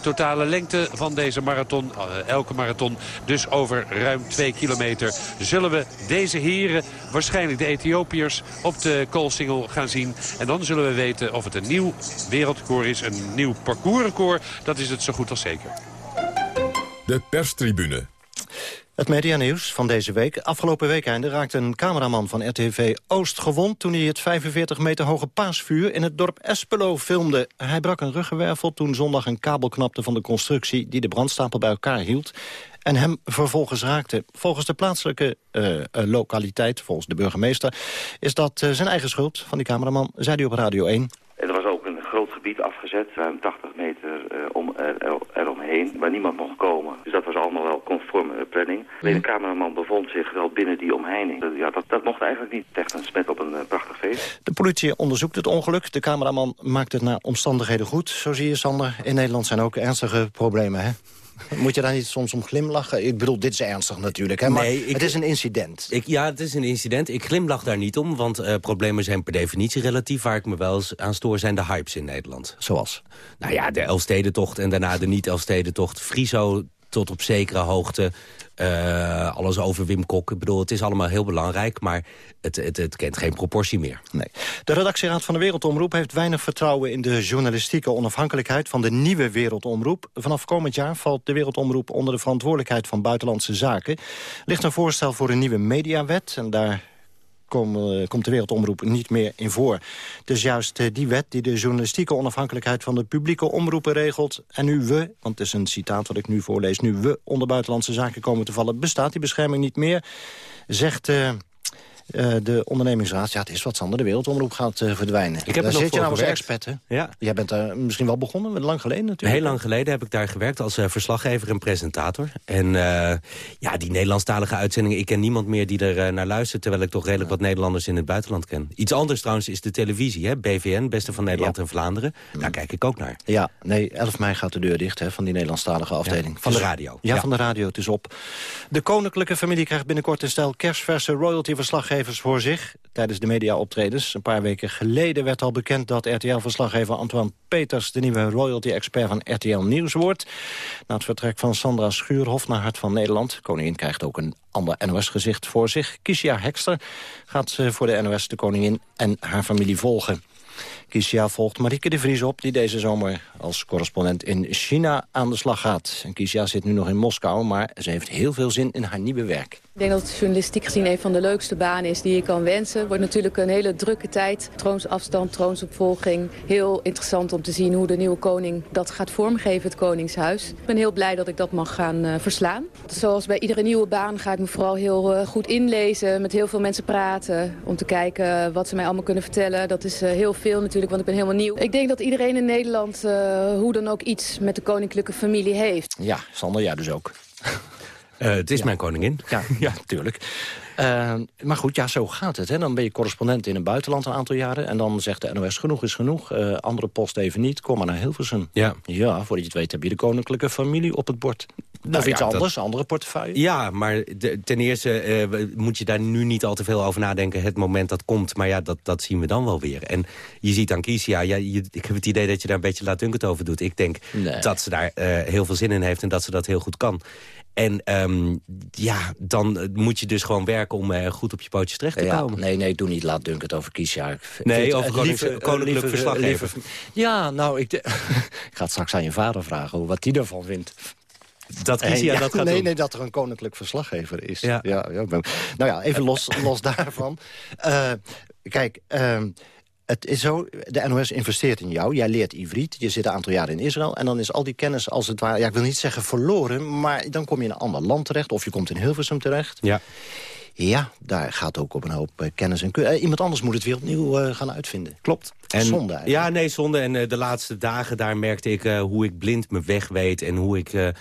totale lengte van deze marathon elke marathon. Dus over ruim 2 kilometer zullen we deze heren, waarschijnlijk de Ethiopiërs, op de koolsingel gaan zien. En dan zullen we weten of het een nieuw wereldrecord is, een nieuw parcoursrecord. Dat is het zo goed als zeker. De perstribune. Het medianieuws van deze week. Afgelopen weekende raakte een cameraman van RTV Oost gewond... toen hij het 45 meter hoge paasvuur in het dorp Espelo filmde. Hij brak een ruggenwervel toen zondag een kabel knapte van de constructie... die de brandstapel bij elkaar hield en hem vervolgens raakte. Volgens de plaatselijke uh, lokaliteit, volgens de burgemeester... is dat uh, zijn eigen schuld van die cameraman, zei hij op Radio 1. Er was ook een groot gebied afgezet, ruim 80 meter om, er, eromheen, waar niemand mocht komen. Dus dat was allemaal wel conform planning. Alleen de cameraman bevond zich wel binnen die omheining. Ja, dat, dat mocht eigenlijk niet. Echt een smet op een prachtig feest. De politie onderzoekt het ongeluk. De cameraman maakt het naar omstandigheden goed. Zo zie je, Sander. In Nederland zijn ook ernstige problemen, hè? Moet je daar niet soms om glimlachen? Ik bedoel, dit is ernstig natuurlijk, hè? maar nee, ik, het is een incident. Ik, ja, het is een incident. Ik glimlach daar niet om, want uh, problemen zijn per definitie relatief. Waar ik me wel eens aan stoor zijn de hypes in Nederland. Zoals? Nou ja, de Elfstedentocht en daarna de niet-Elfstedentocht. Friso tot op zekere hoogte. Uh, alles over Wim Kok. Ik bedoel, het is allemaal heel belangrijk, maar het, het, het kent geen proportie meer. Nee. De redactieraad van de Wereldomroep heeft weinig vertrouwen... in de journalistieke onafhankelijkheid van de nieuwe Wereldomroep. Vanaf komend jaar valt de Wereldomroep onder de verantwoordelijkheid van Buitenlandse Zaken. Ligt een voorstel voor een nieuwe mediawet en daar kom, komt de Wereldomroep niet meer in voor. Is juist eh, die wet die de journalistieke onafhankelijkheid... van de publieke omroepen regelt. En nu we, want het is een citaat wat ik nu voorlees... nu we onder buitenlandse zaken komen te vallen... bestaat die bescherming niet meer, zegt... Uh, uh, de ondernemingsraad, ja, het is wat Sander, de wereldomroep gaat uh, verdwijnen. Ik heb daar zit je nou als expert, hè? Ja. Jij bent daar misschien wel begonnen, lang geleden natuurlijk. Heel lang geleden heb ik daar gewerkt als uh, verslaggever en presentator. En ja, die Nederlandstalige uitzendingen, ik ken niemand meer die er naar luistert... terwijl ik toch redelijk wat Nederlanders in het buitenland ken. Iets anders trouwens is de televisie, hè? BVN, Beste van Nederland ja. en Vlaanderen. Daar kijk ik ook naar. Ja, nee, 11 mei gaat de deur dicht hè, van die Nederlandstalige afdeling. Ja, van de radio. Ja, van de radio, het is op. De koninklijke familie krijgt binnenkort een stel kerstverse voor zich tijdens de mediaoptredens. Een paar weken geleden werd al bekend dat RTL-verslaggever Antoine Peters... de nieuwe royalty-expert van RTL Nieuws wordt. Na het vertrek van Sandra Schuurhof naar Hart van Nederland... koningin krijgt ook een ander NOS-gezicht voor zich. Kisia Hekster gaat voor de NOS de koningin en haar familie volgen. Kisia volgt Marieke de Vries op, die deze zomer als correspondent in China aan de slag gaat. En Kisia zit nu nog in Moskou, maar ze heeft heel veel zin in haar nieuwe werk. Ik denk dat het journalistiek gezien een van de leukste banen is die je kan wensen. Wordt natuurlijk een hele drukke tijd. Troonsafstand, troonsopvolging. Heel interessant om te zien hoe de nieuwe koning dat gaat vormgeven, het Koningshuis. Ik ben heel blij dat ik dat mag gaan uh, verslaan. Zoals bij iedere nieuwe baan ga ik me vooral heel uh, goed inlezen. Met heel veel mensen praten. Om te kijken wat ze mij allemaal kunnen vertellen. Dat is uh, heel veel natuurlijk, want ik ben helemaal nieuw. Ik denk dat iedereen in Nederland hoe dan ook iets met de koninklijke familie heeft. Ja, Sander, ja dus ook. Uh, het is ja. mijn koningin. Ja, ja tuurlijk. Uh, maar goed, ja, zo gaat het. Hè. Dan ben je correspondent in een buitenland een aantal jaren... en dan zegt de NOS genoeg is genoeg. Uh, andere post even niet, kom maar naar Hilversum. Ja. ja, voordat je het weet heb je de koninklijke familie op het bord. Nou, of iets anders, dat... andere portefeuille. Ja, maar de, ten eerste uh, moet je daar nu niet al te veel over nadenken. Het moment dat komt, maar ja, dat, dat zien we dan wel weer. En je ziet aan Kisia, ja, je, ik heb het idee dat je daar een beetje laatdunkend over doet. Ik denk nee. dat ze daar heel veel zin in heeft en dat ze dat heel goed kan. En um, ja, dan moet je dus gewoon werken om uh, goed op je pootjes terecht te ja, komen. Nee, nee, doe niet laat dunken over kiesjaar. Nee, over koninklijk, koninklijk verslaggever. ja, nou, ik, ik ga het straks aan je vader vragen wat hij ervan vindt. Dat Kisia ja, dat gaat nee, doen. Nee, dat er een koninklijk verslaggever is. Ja. Ja, ja, nou ja, even los, los daarvan. Uh, kijk, uh, het is zo, de NOS investeert in jou. Jij leert Ivriet, je zit een aantal jaar in Israël... en dan is al die kennis als het ware, ja, ik wil niet zeggen verloren... maar dan kom je in een ander land terecht of je komt in Hilversum terecht. Ja. Ja, daar gaat ook op een hoop uh, kennis en uh, Iemand anders moet het weer opnieuw uh, gaan uitvinden. Klopt. En, zonde eigenlijk. Ja, nee, zonde. En de laatste dagen, daar merkte ik hoe ik blind mijn weg weet... en hoe ik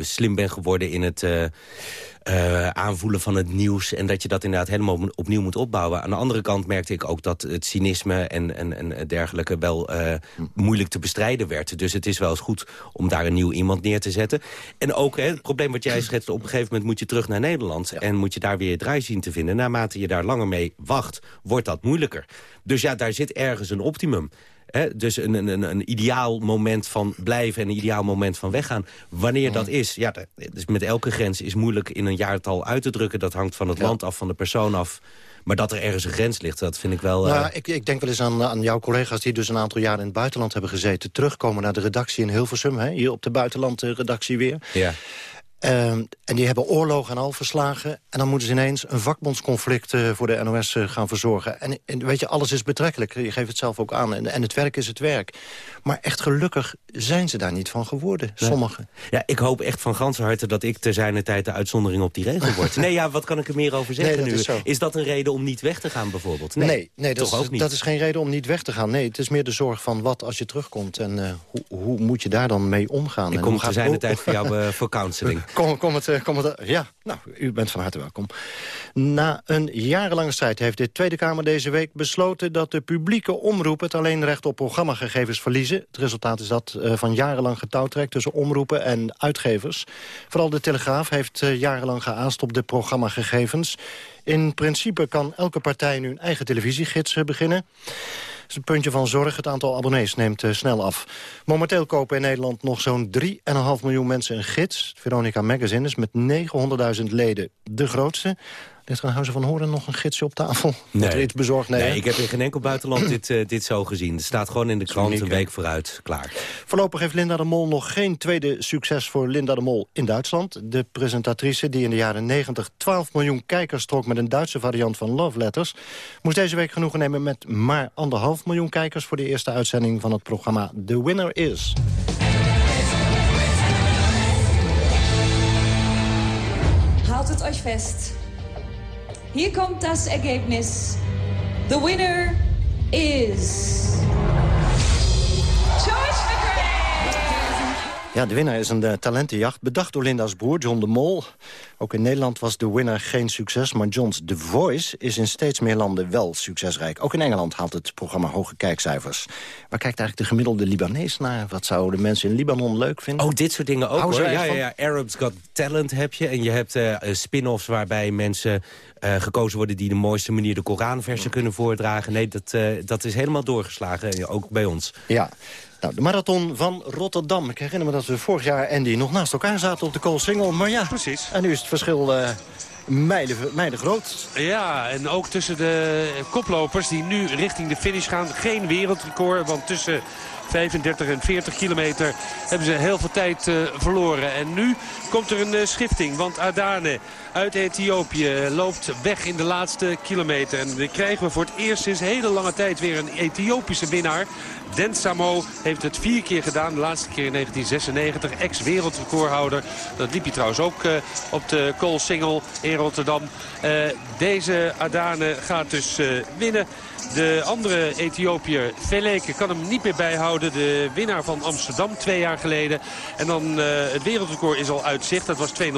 slim ben geworden in het... Uh, aanvoelen van het nieuws... en dat je dat inderdaad helemaal opnieuw moet opbouwen. Aan de andere kant merkte ik ook dat het cynisme en, en, en dergelijke... wel uh, moeilijk te bestrijden werd. Dus het is wel eens goed om daar een nieuw iemand neer te zetten. En ook hè, het probleem wat jij schetste... op een gegeven moment moet je terug naar Nederland... Ja. en moet je daar weer draai zien te vinden. Naarmate je daar langer mee wacht, wordt dat moeilijker. Dus ja, daar zit ergens een optimum. He, dus een, een, een ideaal moment van blijven en een ideaal moment van weggaan. Wanneer dat is, ja, dat, dus met elke grens is moeilijk in een jaartal uit te drukken. Dat hangt van het ja. land af, van de persoon af. Maar dat er ergens een grens ligt, dat vind ik wel... Nou, uh... ik, ik, denk wel eens aan, aan jouw collega's die dus een aantal jaar in het buitenland hebben gezeten. Terugkomen naar de redactie in Hilversum, hè, hier op de buitenlandredactie weer. Ja. Uh, en die hebben oorlog en al verslagen. En dan moeten ze ineens een vakbondsconflict uh, voor de NOS uh, gaan verzorgen. En, en, weet je, alles is betrekkelijk. Je geeft het zelf ook aan. En, en, het werk is het werk. Maar echt gelukkig zijn ze daar niet van geworden, nee. sommigen. Ja, ik hoop echt van ganse harte dat ik ter zijner tijd de uitzondering op die regel word. nee, ja, wat kan ik er meer over zeggen nee, nu? Is, is, dat een reden om niet weg te gaan bijvoorbeeld? Nee, nee, nee dat, toch is, ook niet. dat is geen reden om niet weg te gaan. Nee, het is meer de zorg van wat als je terugkomt. En uh, hoe, hoe, moet je daar dan mee omgaan? Ik en kom ter zijner tijd voor jou voor counseling. Kom, kom het... Kom het, ja, nou, u bent van harte welkom. Na een jarenlange strijd heeft de Tweede Kamer deze week besloten... dat de publieke omroep het alleen recht op programmagegevens verliezen. Het resultaat is dat uh, van jarenlang getouwtrek tussen omroepen en uitgevers. Vooral de Telegraaf heeft jarenlang geaast op de programmagegevens. In principe kan elke partij nu een eigen televisiegids beginnen is een puntje van zorg. Het aantal abonnees neemt uh, snel af. Momenteel kopen in Nederland nog zo'n 3,5 miljoen mensen een gids. Veronica Magazine is met 900.000 leden de grootste. Ligt er in Huizen van Horen nog een gidsje op tafel? Nee. er iets bezorgd? Nee, nee ik heb in geen enkel buitenland dit, uh, dit zo gezien. Het staat gewoon in de krant uniek, een week vooruit. Klaar. Voorlopig heeft Linda de Mol nog geen tweede succes voor Linda de Mol in Duitsland. De presentatrice die in de jaren 90 12 miljoen kijkers trok... met een Duitse variant van Love Letters... moest deze week genoegen nemen met maar anderhalf miljoen kijkers... voor de eerste uitzending van het programma The Winner Is. Haltet euch fest. Hier kommt das Ergebnis. The winner is... George Ja, de winnaar is een uh, talentenjacht, bedacht door Linda's broer John de Mol. Ook in Nederland was de winnaar geen succes, maar John's The Voice is in steeds meer landen wel succesrijk. Ook in Engeland haalt het programma hoge kijkcijfers. Waar kijkt eigenlijk de gemiddelde Libanees naar? Wat zouden mensen in Libanon leuk vinden? Oh, dit soort dingen ook hoor. Ja, ja, ja, Arabs Got Talent heb je. En je hebt uh, spin-offs waarbij mensen uh, gekozen worden... die de mooiste manier de Koranversen kunnen voordragen. Nee, dat, dat is helemaal doorgeslagen, ook bij ons. Ja. Nou, de marathon van Rotterdam. Ik herinner me dat we vorig jaar, Andy, nog naast elkaar zaten op de Koolsingel. Maar ja, Precies. en nu is het verschil uh, mijden, mijden groot. Ja, en ook tussen de koplopers die nu richting de finish gaan. Geen wereldrecord, want tussen 35 en 40 kilometer hebben ze heel veel tijd uh, verloren. En nu komt er een uh, schifting, want Adane uit Ethiopië loopt weg in de laatste kilometer. En dan krijgen we voor het eerst sinds hele lange tijd weer een Ethiopische winnaar. Den Samo heeft het vier keer gedaan. De laatste keer in 1996. Ex-wereldrecordhouder. Dat liep hij trouwens ook uh, op de Single. Rotterdam. Uh, deze Adane gaat dus uh, winnen. De andere Ethiopiër, Veleke, kan hem niet meer bijhouden. De winnaar van Amsterdam twee jaar geleden. En dan het wereldrecord is al uit zicht. Dat was 2.03.38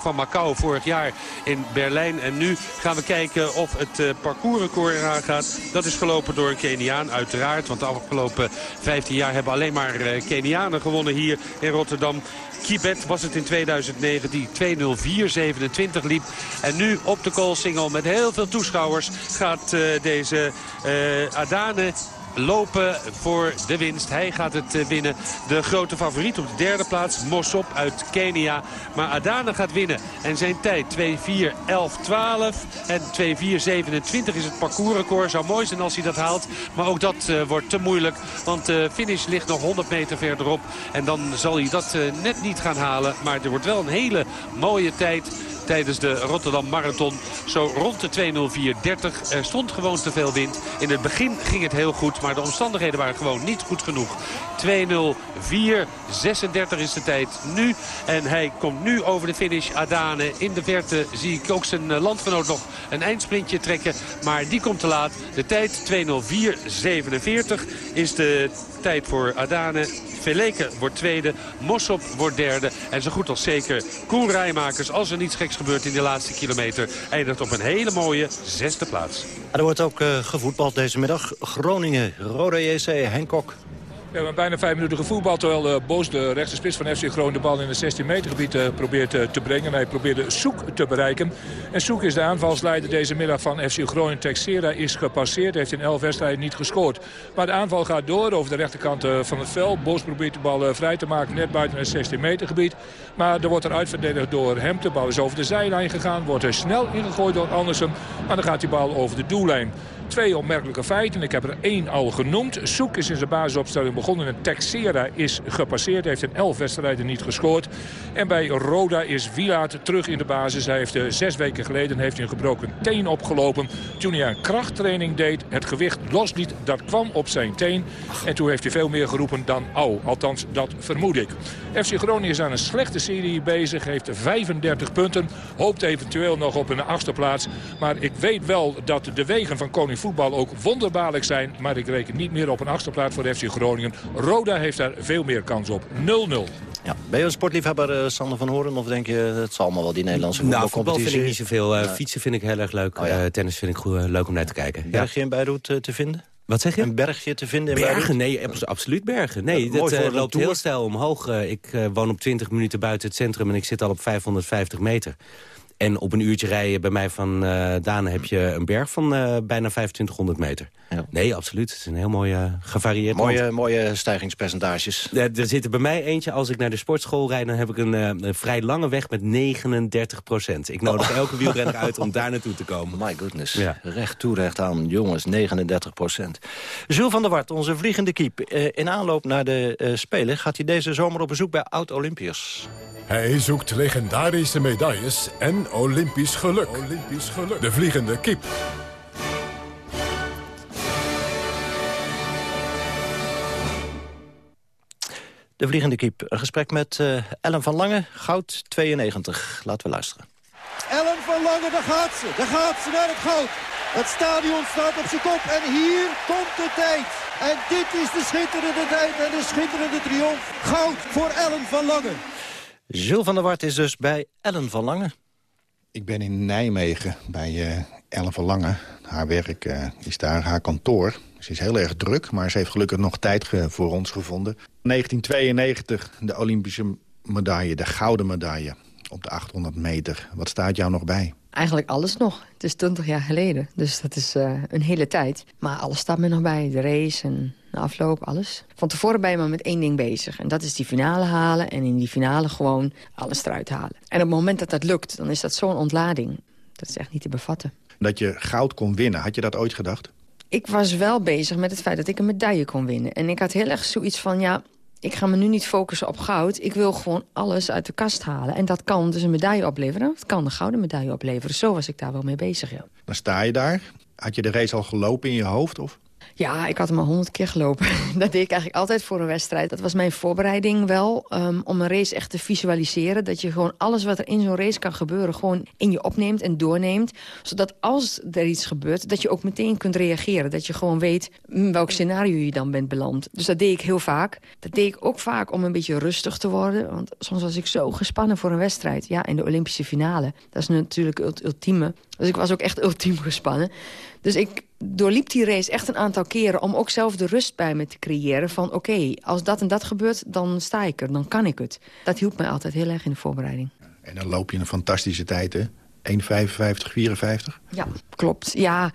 van Macau vorig jaar in Berlijn. En nu gaan we kijken of het uh, parcoursrecord eraan gaat. Dat is gelopen door een Keniaan, uiteraard. Want de afgelopen 15 jaar hebben alleen maar uh, Kenianen gewonnen hier in Rotterdam. Kibet was het in 2009 die 2.04.27 liep. En nu op de koolsingel met heel veel toeschouwers gaat uh, deze Adane lopen voor de winst. Hij gaat het uh, winnen. De grote favoriet op de derde plaats. Mossop uit Kenia. Maar Adane gaat winnen. En zijn tijd 2-4-11-12 en 2-4-27 is het parcoursrecord. Zou mooi zijn als hij dat haalt. Maar ook dat uh, wordt te moeilijk. Want de finish ligt nog 100 meter verderop. En dan zal hij dat net niet gaan halen. Maar er wordt wel een hele mooie tijd tijdens de Rotterdam Marathon. Zo rond de 2.04.30. Er stond gewoon te veel wind. In het begin ging het heel goed, maar de omstandigheden waren gewoon niet goed genoeg. 2.04.36 is de tijd nu. En hij komt nu over de finish. Adane in de verte zie ik ook zijn landgenoot nog een eindsprintje trekken. Maar die komt te laat. De tijd 2.04.47 is de tijd voor Adane. Veleke wordt tweede, Mossop wordt derde. En zo goed als zeker Koen Rijmakers, als er niets geks gebeurt in de laatste kilometer... eindigt op een hele mooie zesde plaats. Er wordt ook uh, gevoetbald deze middag. Groningen, Roda JC, Henkok. We hebben bijna vijf minuten gevoetbald terwijl uh, Boos, de rechtse spits van FC Groningen, de bal in het 16 meter gebied uh, probeert uh, te brengen. Hij probeerde Soek te bereiken. En Soek is de aanvalsleider deze middag van FC Groningen. Texera is gepasseerd, heeft in elf wedstrijden niet gescoord. Maar de aanval gaat door over de rechterkant van het veld. Boos probeert de bal vrij te maken net buiten het 16 meter gebied. Maar er wordt er uitverdedigd door hem. De bal is over de zijlijn gegaan, wordt er snel ingegooid door Andersen. Maar dan gaat die bal over de doellijn. Twee opmerkelijke feiten. Ik heb er één al genoemd. Soek is in zijn basisopstelling begonnen. En Texera is gepasseerd. Heeft in elf wedstrijden niet gescoord. En bij Roda is Wilaat terug in de basis. Hij heeft uh, zes weken geleden heeft hij een gebroken teen opgelopen. Toen hij een krachttraining deed, het gewicht losliet, dat kwam op zijn teen. En toen heeft hij veel meer geroepen dan au. Althans, dat vermoed ik. FC Groningen is aan een slechte serie bezig. Heeft 35 punten. Hoopt eventueel nog op een achtste plaats. Maar ik weet wel dat de wegen van Koning Voetbal ook wonderbaarlijk zijn. Maar ik reken niet meer op een achtste plaats voor FC Groningen. Roda heeft daar veel meer kans op. 0-0. Ja. Ben je een sportliefhebber, uh, Sander van Horen? Of denk je, het zal allemaal wel die Nederlandse Nou, voetbal vind ik niet zoveel. Uh, fietsen vind ik heel erg leuk. Oh, ja. uh, tennis vind ik goed, leuk om naar te kijken. Bergje in Beirut te vinden? Wat zeg je? Een bergje te vinden in Bergen? Nee, absoluut bergen. Nee, dat loopt heel stijl omhoog. ik woon op 20 minuten buiten het centrum en ik zit al op 550 meter. En op een uurtje rijden bij mij van uh, Daan heb je een berg van uh, bijna 2500 meter. Ja. Nee, absoluut. Het is een heel mooi uh, gevarieerd Mooie, land. mooie stijgingspercentages. Er, er zit er bij mij eentje, als ik naar de sportschool rijd... dan heb ik een, een vrij lange weg met 39 procent. Ik nodig Oh. elke wielrenner uit om daar naartoe te komen. My goodness. Ja. Recht toe, recht aan. Jongens, 39 procent. Jules van der Wart, onze vliegende kiep. Eh, in aanloop naar de eh, Spelen gaat hij deze zomer op bezoek bij oud-Olympiërs. Hij zoekt legendarische medailles en Olympisch geluk. Olympisch geluk. De vliegende kip. De vliegende kiep. Een gesprek met eh, Ellen van Lange, goud 92. Laten we luisteren. Ellen van Lange, daar gaat ze. Daar gaat ze naar het goud. Het stadion staat op zijn kop en hier komt de tijd. En dit is de schitterende tijd en de schitterende triomf. Goud voor Ellen van Lange. Jules van der Wart is dus bij Ellen van Lange. Ik ben in Nijmegen bij eh, Ellen van Lange. Haar werk eh, is daar, haar kantoor. Ze is heel erg druk, maar ze heeft gelukkig nog tijd voor ons gevonden. 1992, de Olympische medaille, de gouden medaille op de 800 meter. Wat staat jou nog bij? Eigenlijk alles nog. Het is 20 jaar geleden, dus dat is eh, een hele tijd. Maar alles staat me nog bij. De race en de afloop, alles. Van tevoren ben je maar met één ding bezig. En dat is die finale halen en in die finale gewoon alles eruit halen. En op het moment dat dat lukt, dan is dat zo'n ontlading. Dat is echt niet te bevatten. Dat je goud kon winnen, had je dat ooit gedacht? Ik was wel bezig met het feit dat ik een medaille kon winnen. En ik had heel erg zoiets van, ja, ik ga me nu niet focussen op goud. Ik wil gewoon alles uit de kast halen. En dat kan dus een medaille opleveren. Dat kan een gouden medaille opleveren. Zo was ik daar wel mee bezig, ja. Dan sta je daar. Had je de race al gelopen in je hoofd? Of? Ja, ik had hem al honderd keer gelopen. dat deed ik eigenlijk altijd voor een wedstrijd. Dat was mijn voorbereiding wel, um, om een race echt te visualiseren. Dat je gewoon alles wat er in zo'n race kan gebeuren... gewoon in je opneemt en doorneemt. Zodat als er iets gebeurt, dat je ook meteen kunt reageren. Dat je gewoon weet in welk scenario je dan bent beland. Dus dat deed ik heel vaak. Dat deed ik ook vaak om een beetje rustig te worden. Want soms was ik zo gespannen voor een wedstrijd. Ja, in de Olympische finale. Dat is natuurlijk het ultieme. Dus ik was ook echt ultiem gespannen. Dus ik doorliep die race echt een aantal keren... om ook zelf de rust bij me te creëren van... oké, als dat en dat gebeurt, dan sta ik er, dan kan ik het. Dat hielp mij altijd heel erg in de voorbereiding. En dan loop je een fantastische tijd, hè? 1,55, 54? Ja, klopt. Ja,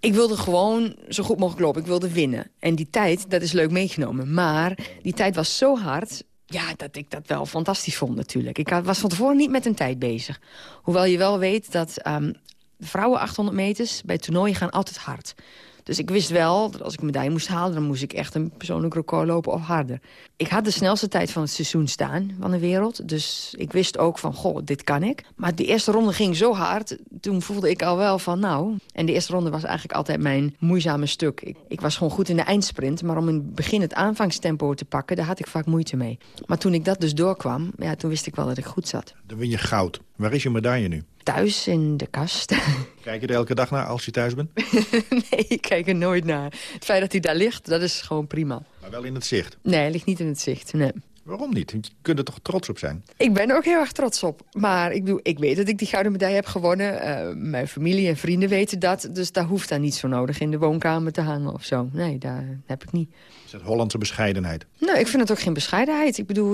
ik wilde gewoon zo goed mogelijk lopen. Ik wilde winnen. En die tijd, dat is leuk meegenomen. Maar die tijd was zo hard... Ja, dat ik dat wel fantastisch vond natuurlijk. Ik was van tevoren niet met een tijd bezig. Hoewel je wel weet dat um, vrouwen 800 meters bij toernooien gaan altijd hard. Dus ik wist wel dat als ik medaille moest halen... dan moest ik echt een persoonlijk record lopen of harder. Ik had de snelste tijd van het seizoen staan van de wereld. Dus ik wist ook van, goh, dit kan ik. Maar de eerste ronde ging zo hard. Toen voelde ik al wel van, nou... En de eerste ronde was eigenlijk altijd mijn moeizame stuk. Ik, ik was gewoon goed in de eindsprint. Maar om in het begin het aanvangstempo te pakken... daar had ik vaak moeite mee. Maar toen ik dat dus doorkwam, ja, toen wist ik wel dat ik goed zat. Dan win je goud. Waar is je medaille nu? Thuis in de kast. Kijk je er elke dag naar als je thuis bent? nee, ik kijk er nooit naar. Het feit dat hij daar ligt, dat is gewoon prima. Maar wel in het zicht? Nee, hij ligt niet in het zicht, nee. Waarom niet? Je kunt er toch trots op zijn? Ik ben er ook heel erg trots op. Maar ik, bedoel, ik weet dat ik die gouden medaille heb gewonnen. Uh, mijn familie en vrienden weten dat. Dus daar hoeft dan niet zo nodig in de woonkamer te hangen of zo. Nee, daar heb ik niet. Is dat Hollandse bescheidenheid? Nou, ik vind het ook geen bescheidenheid. Ik bedoel,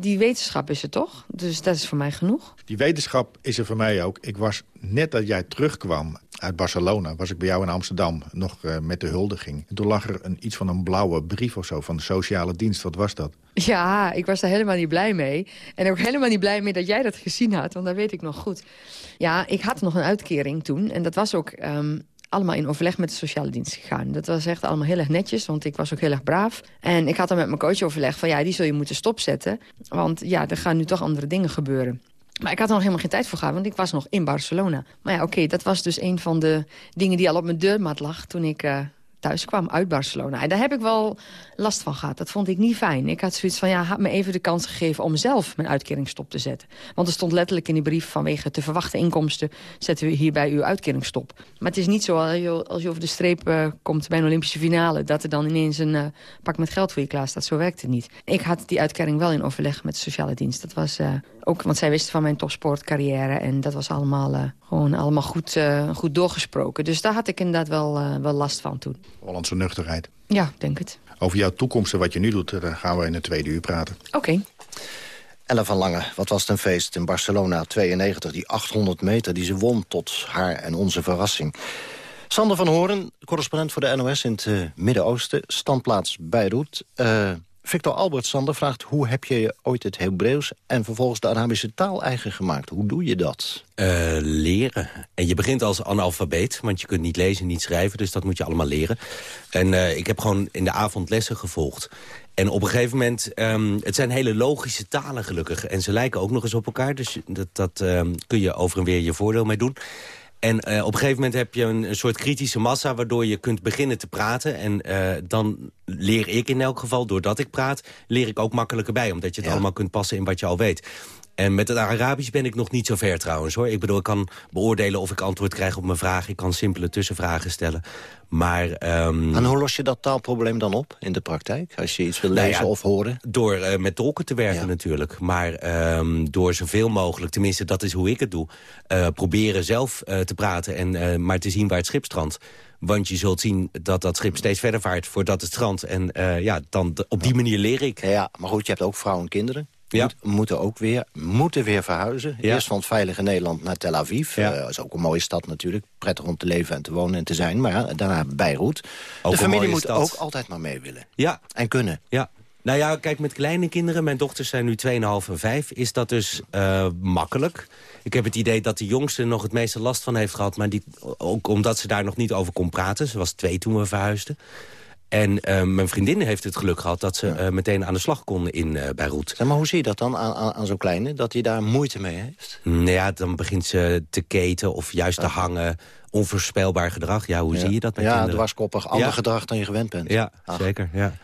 die wetenschap is er toch? Dus dat is voor mij genoeg. Die wetenschap is er voor mij ook. Ik was net dat jij terugkwam uit Barcelona... was ik bij jou in Amsterdam nog uh, met de huldiging. En toen lag er een, iets van een blauwe brief of zo van de sociale dienst. Wat was dat? Ja, ik was daar helemaal niet blij mee. En ook helemaal niet blij mee dat jij dat gezien had. Want dat weet ik nog goed. Ja, ik had nog een uitkering toen. En dat was ook... Um, allemaal in overleg met de sociale dienst gegaan. Dat was echt allemaal heel erg netjes, want ik was ook heel erg braaf. En ik had dan met mijn coach overleg van ja, die zul je moeten stopzetten. Want ja, er gaan nu toch andere dingen gebeuren. Maar ik had er nog helemaal geen tijd voor gehad, want ik was nog in Barcelona. Maar ja, oké, dat was dus een van de dingen die al op mijn deurmat lag... toen ik uh, thuis kwam uit Barcelona. En daar heb ik wel last van gehad. Dat vond ik niet fijn. Ik had zoiets van, ja, had me even de kans gegeven om zelf mijn uitkering stop te zetten. Want er stond letterlijk in die brief vanwege te verwachte inkomsten zetten we hierbij uw uitkering stop. Maar het is niet zo als je, over de streep uh, komt bij een Olympische finale dat er dan ineens een uh, pak met geld voor je klaar staat. Zo werkt het niet. Ik had die uitkering wel in overleg met de sociale dienst. Dat was ook, want zij wisten van mijn topsportcarrière en dat was allemaal gewoon allemaal goed, goed doorgesproken. Dus daar had ik inderdaad wel, wel last van toen. Hollandse nuchterheid. Ja, denk het. Over jouw toekomst en wat je nu doet, daar gaan we in de tweede uur praten. Oké. Okay. Ella van Lange, wat was het een feest in Barcelona 92. Die 800 meter die ze won tot haar en onze verrassing. Sander van Horen, correspondent voor de NOS in het uh, Midden-Oosten. Standplaats Beirut. Victor Albert Sander vraagt... hoe heb je ooit het Hebreeuws en vervolgens de Arabische taal eigen gemaakt? Hoe doe je dat? Uh, leren. En je begint als analfabeet, want je kunt niet lezen, niet schrijven... dus dat moet je allemaal leren. En uh, ik heb gewoon in de avond lessen gevolgd. En op een gegeven moment, um, het zijn hele logische talen gelukkig. En ze lijken ook nog eens op elkaar, dus dat, dat um, kun je over en weer je voordeel mee doen. En uh, op een gegeven moment heb je een, een, soort kritische massa... waardoor je kunt beginnen te praten. En uh, dan leer ik in elk geval, doordat ik praat... leer ik ook makkelijker bij, omdat je het ja. allemaal kunt passen in wat je al weet. En met het Arabisch ben ik nog niet zo ver trouwens hoor. Ik bedoel, ik kan beoordelen of ik antwoord krijg op mijn vraag. Ik kan simpele tussenvragen stellen. Maar, um... En hoe los je dat taalprobleem dan op in de praktijk? Als je iets wil lezen nou ja, of horen? Door uh, met tolken te werken ja. natuurlijk. Maar um, door zoveel mogelijk, tenminste dat is hoe ik het doe... Uh, proberen zelf uh, te praten en maar te zien waar het schip strandt. Want je zult zien dat dat schip steeds verder vaart voordat het strandt. En ja, dan op die manier leer ik. Ja, maar goed, je hebt ook vrouwen en kinderen. Ja. Moet, moeten ook weer, moeten weer verhuizen. Ja. Eerst van het veilige Nederland naar Tel Aviv. Ja. Uh, is ook een mooie stad natuurlijk. Prettig om te leven en te wonen en te zijn. Maar ja, daarna Beirut. Ook de familie moet stad. ook altijd maar mee willen. Ja. En kunnen. Ja. Nou ja, kijk, met kleine kinderen, mijn dochters zijn nu 2,5 en 5... is dat dus uh, makkelijk. Ik heb het idee dat de jongste nog het meeste last van heeft gehad... maar die, ook omdat ze daar nog niet over kon praten. Ze was twee toen we verhuisden. En uh, mijn vriendin heeft het geluk gehad dat ze uh, meteen aan de slag kon in uh, Beirut. Zeg maar hoe zie je dat dan aan, aan, aan zo'n kleine? Dat hij daar moeite mee heeft? Nou ja, dan begint ze te keten of juist te hangen. Onvoorspelbaar gedrag. Ja, hoe ja. zie je dat met Ja, kinderen? dwarskoppig. Ander Ja. gedrag dan je gewend bent. Ja, zeker. Ja.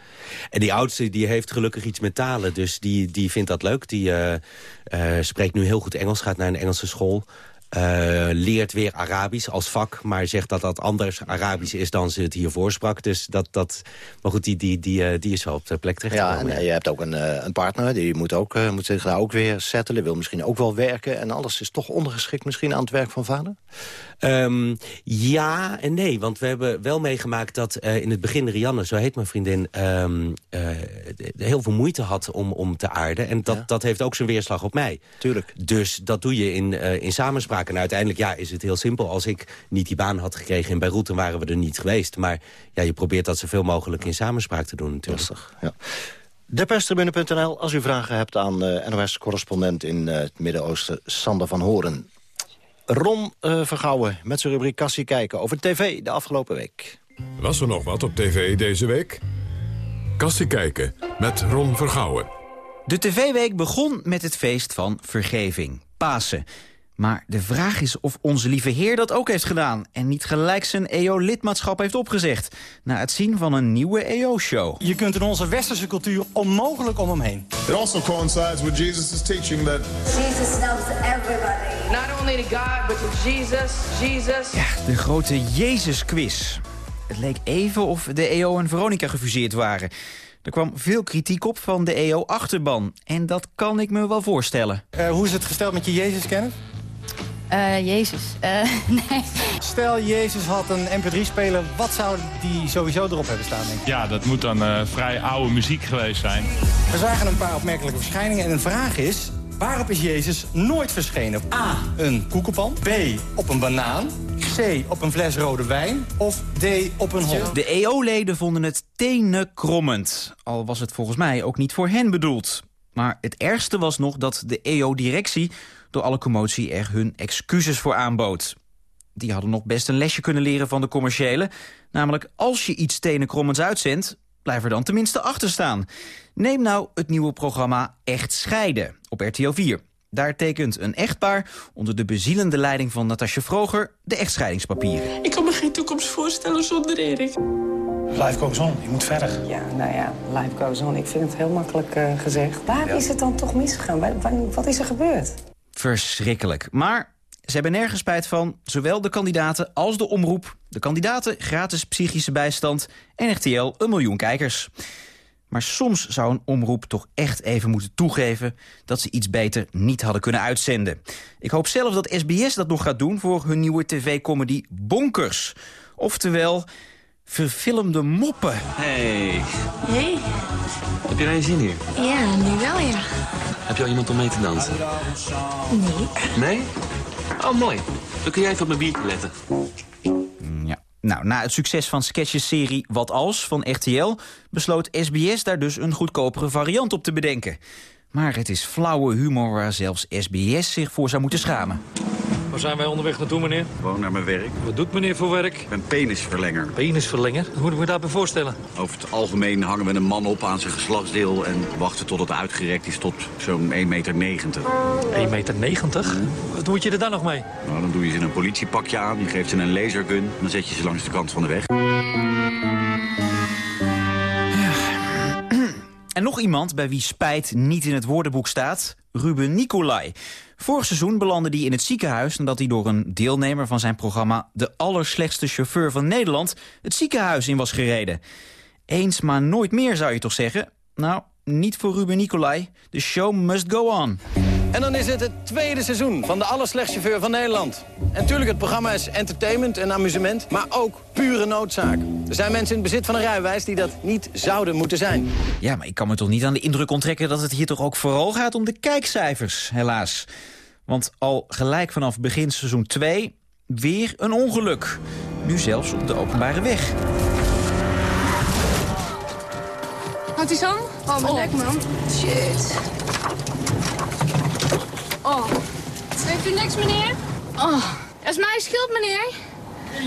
En die oudste die heeft gelukkig iets met talen. Dus die, die vindt dat leuk. Die eh, eh, spreekt nu heel goed Engels, gaat naar een Engelse school. Eh, leert weer Arabisch als vak, maar zegt dat dat anders Arabisch is dan ze het hiervoor sprak. Dus dat, dat, maar goed, die, die, die, eh, die is wel op de plek terecht. Ja, en eh, je hebt ook een, een partner, die moet, ook, moet zich daar ook weer settelen. Wil misschien ook wel werken. En alles is toch ondergeschikt misschien aan het werk van vader? Ehm, ja en nee, want we hebben wel meegemaakt dat in het begin Rianne, zo heet mijn vriendin, ehm, eh, heel veel moeite had om, om te aarden. En dat, dat heeft ook zijn weerslag op mij. Tuurlijk. Dus dat doe je in, in samenspraak. En uiteindelijk ja, is het heel simpel. Als ik niet die baan had gekregen in Beirut, dan waren we er niet geweest. Maar ja, je probeert dat zoveel mogelijk in samenspraak te doen natuurlijk. ja. Deperstribune.nl als u vragen hebt aan eh, NOS-correspondent in eh, het Midden-Oosten, Sander van Horen. Ron eh, Vergouwen met zijn rubriek Kassie kijken over tv de afgelopen week. Was er nog wat op tv deze week? Kassie kijken met Ron Vergouwen. De tv-week begon met het feest van vergeving, Pasen. Maar de vraag is of onze lieve heer dat ook heeft gedaan... en niet gelijk zijn EO-lidmaatschap heeft opgezegd... na het zien van een nieuwe EO-show. Je kunt in onze westerse cultuur onmogelijk om hem heen. It also coincides with Jesus' teaching that Jesus loves everybody. Not only to God, but to Jesus. Jesus. Ja, de grote Jezus-quiz. Het leek even of de EO en Veronica gefuseerd waren. Er kwam veel kritiek op van de EO-achterban. En dat kan ik me wel voorstellen. Uh, hoe is het gesteld met je Jezus, Kenneth? Uh, Jezus. Uh, nee. Stel, Jezus had een mp3-speler. Wat zou die sowieso erop hebben staan, denk ik? Ja, dat moet dan uh, vrij oude muziek geweest zijn. We zagen een paar opmerkelijke verschijningen. En een vraag is, waarop is Jezus nooit verschenen? A, een koekenpan. B, op een banaan. C, op een fles rode wijn. Of D, op een hond. De EO-leden vonden het tenenkrommend. Al was het volgens mij ook niet voor hen bedoeld. Maar het ergste was nog dat de EO-directie door alle commotie er hun excuses voor aanbood. Die hadden nog best een lesje kunnen leren van de commerciële. Namelijk, als je iets tenenkrommends uitzendt, blijf er dan tenminste achter staan. Neem nou het nieuwe programma Echt Scheiden op RTL 4. Daar tekent een echtpaar onder de bezielende leiding van Natasja Vroger de echtscheidingspapieren. Ik kan me geen toekomst voorstellen zonder Erik. Life goes on, je moet verder. Ja, nou ja, life goes on. Ik vind het heel makkelijk uh, gezegd. Waar ja. is het dan toch misgegaan? Wat is er gebeurd? Verschrikkelijk. Maar ze hebben nergens spijt van, zowel de kandidaten als de omroep. De kandidaten gratis psychische bijstand en RTL een miljoen kijkers. Maar soms zou een omroep toch echt even moeten toegeven... dat ze iets beter niet hadden kunnen uitzenden. Ik hoop zelf dat SBS dat nog gaat doen voor hun nieuwe tv-comedy Bonkers. Oftewel, verfilmde moppen. Hey. Hey. Heb je er een zin hier? Ja, nu wel ja. Heb je al iemand om mee te dansen? Nee. Nee? Oh, mooi. Dan kun jij even op mijn biertje letten. Ja. Nou, na het succes van sketchesserie Wat Als van RTL... besloot SBS daar dus een goedkopere variant op te bedenken. Maar het is flauwe humor waar zelfs SBS zich voor zou moeten schamen. Waar zijn wij onderweg naartoe, meneer? Gewoon naar mijn werk. Wat doet meneer voor werk? Ik ben penisverlenger. Penisverlenger? Hoe moet ik me daarbij voorstellen? Over het algemeen hangen we een man op aan zijn geslachtsdeel... en wachten tot het uitgerekt is tot zo'n 1,90 meter. 1,90 meter? Mm. Wat moet je er dan nog mee? Nou, dan doe je ze een politiepakje aan, je geeft ze een lasergun... dan zet je ze langs de kant van de weg. En nog iemand bij wie spijt niet in het woordenboek staat, Ruben Nicolai. Vorig seizoen belandde hij in het ziekenhuis nadat hij door een deelnemer van zijn programma... de allerslechtste chauffeur van Nederland het ziekenhuis in was gereden. Eens maar nooit meer zou je toch zeggen? Nou, niet voor Ruben Nicolai. De show must go on. En dan is het het tweede seizoen van de allerslechtste chauffeur van Nederland. En natuurlijk, het programma is entertainment en amusement, maar ook pure noodzaak. Er zijn mensen in het bezit van een rijwijs die dat niet zouden moeten zijn. Ja, maar ik kan me toch niet aan de indruk onttrekken dat het hier toch ook vooral gaat om de kijkcijfers, helaas. Want al gelijk vanaf begin seizoen 2 weer een ongeluk. Nu zelfs op de openbare weg. Houdt hij zo? Oh, mijn nek, man. Shit. Oh. Heeft u niks, meneer? Oh. Dat is mijn schuld, meneer.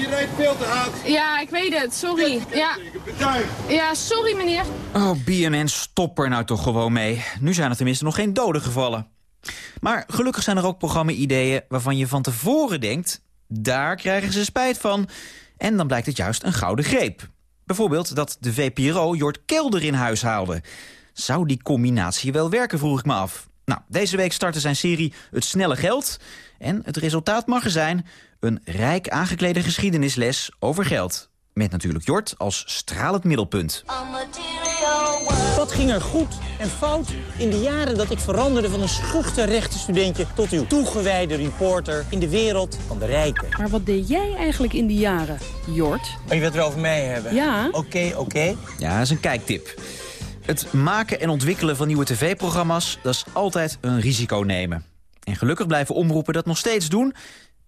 Je rijdt veel te hard. Ja, ik weet het. Sorry. Ja. Ja, sorry meneer. Oh, BNN, stop er nou toch gewoon mee. Nu zijn er tenminste nog geen doden gevallen. Maar gelukkig zijn er ook programma-ideeën waarvan je van tevoren denkt... daar krijgen ze spijt van. En dan blijkt het juist een gouden greep. Bijvoorbeeld dat de VPRO Jort Kelder in huis haalde. Zou die combinatie wel werken, vroeg ik me af. Nou, deze week startte zijn serie Het Snelle Geld. En het resultaat mag er zijn een rijk aangeklede geschiedenisles over geld. Met natuurlijk Jort als stralend middelpunt. Wat ging er goed en fout in de jaren dat ik veranderde van een schuchter rechtenstudentje... tot uw toegewijde reporter in de wereld van de rijken? Maar wat deed jij eigenlijk in die jaren, Jort? Oh, je wilt het over mij hebben? Ja. Oké, oké. Ja, dat is een kijktip. Het maken en ontwikkelen van nieuwe tv-programma's... dat is altijd een risico nemen. En gelukkig blijven omroepen dat nog steeds doen...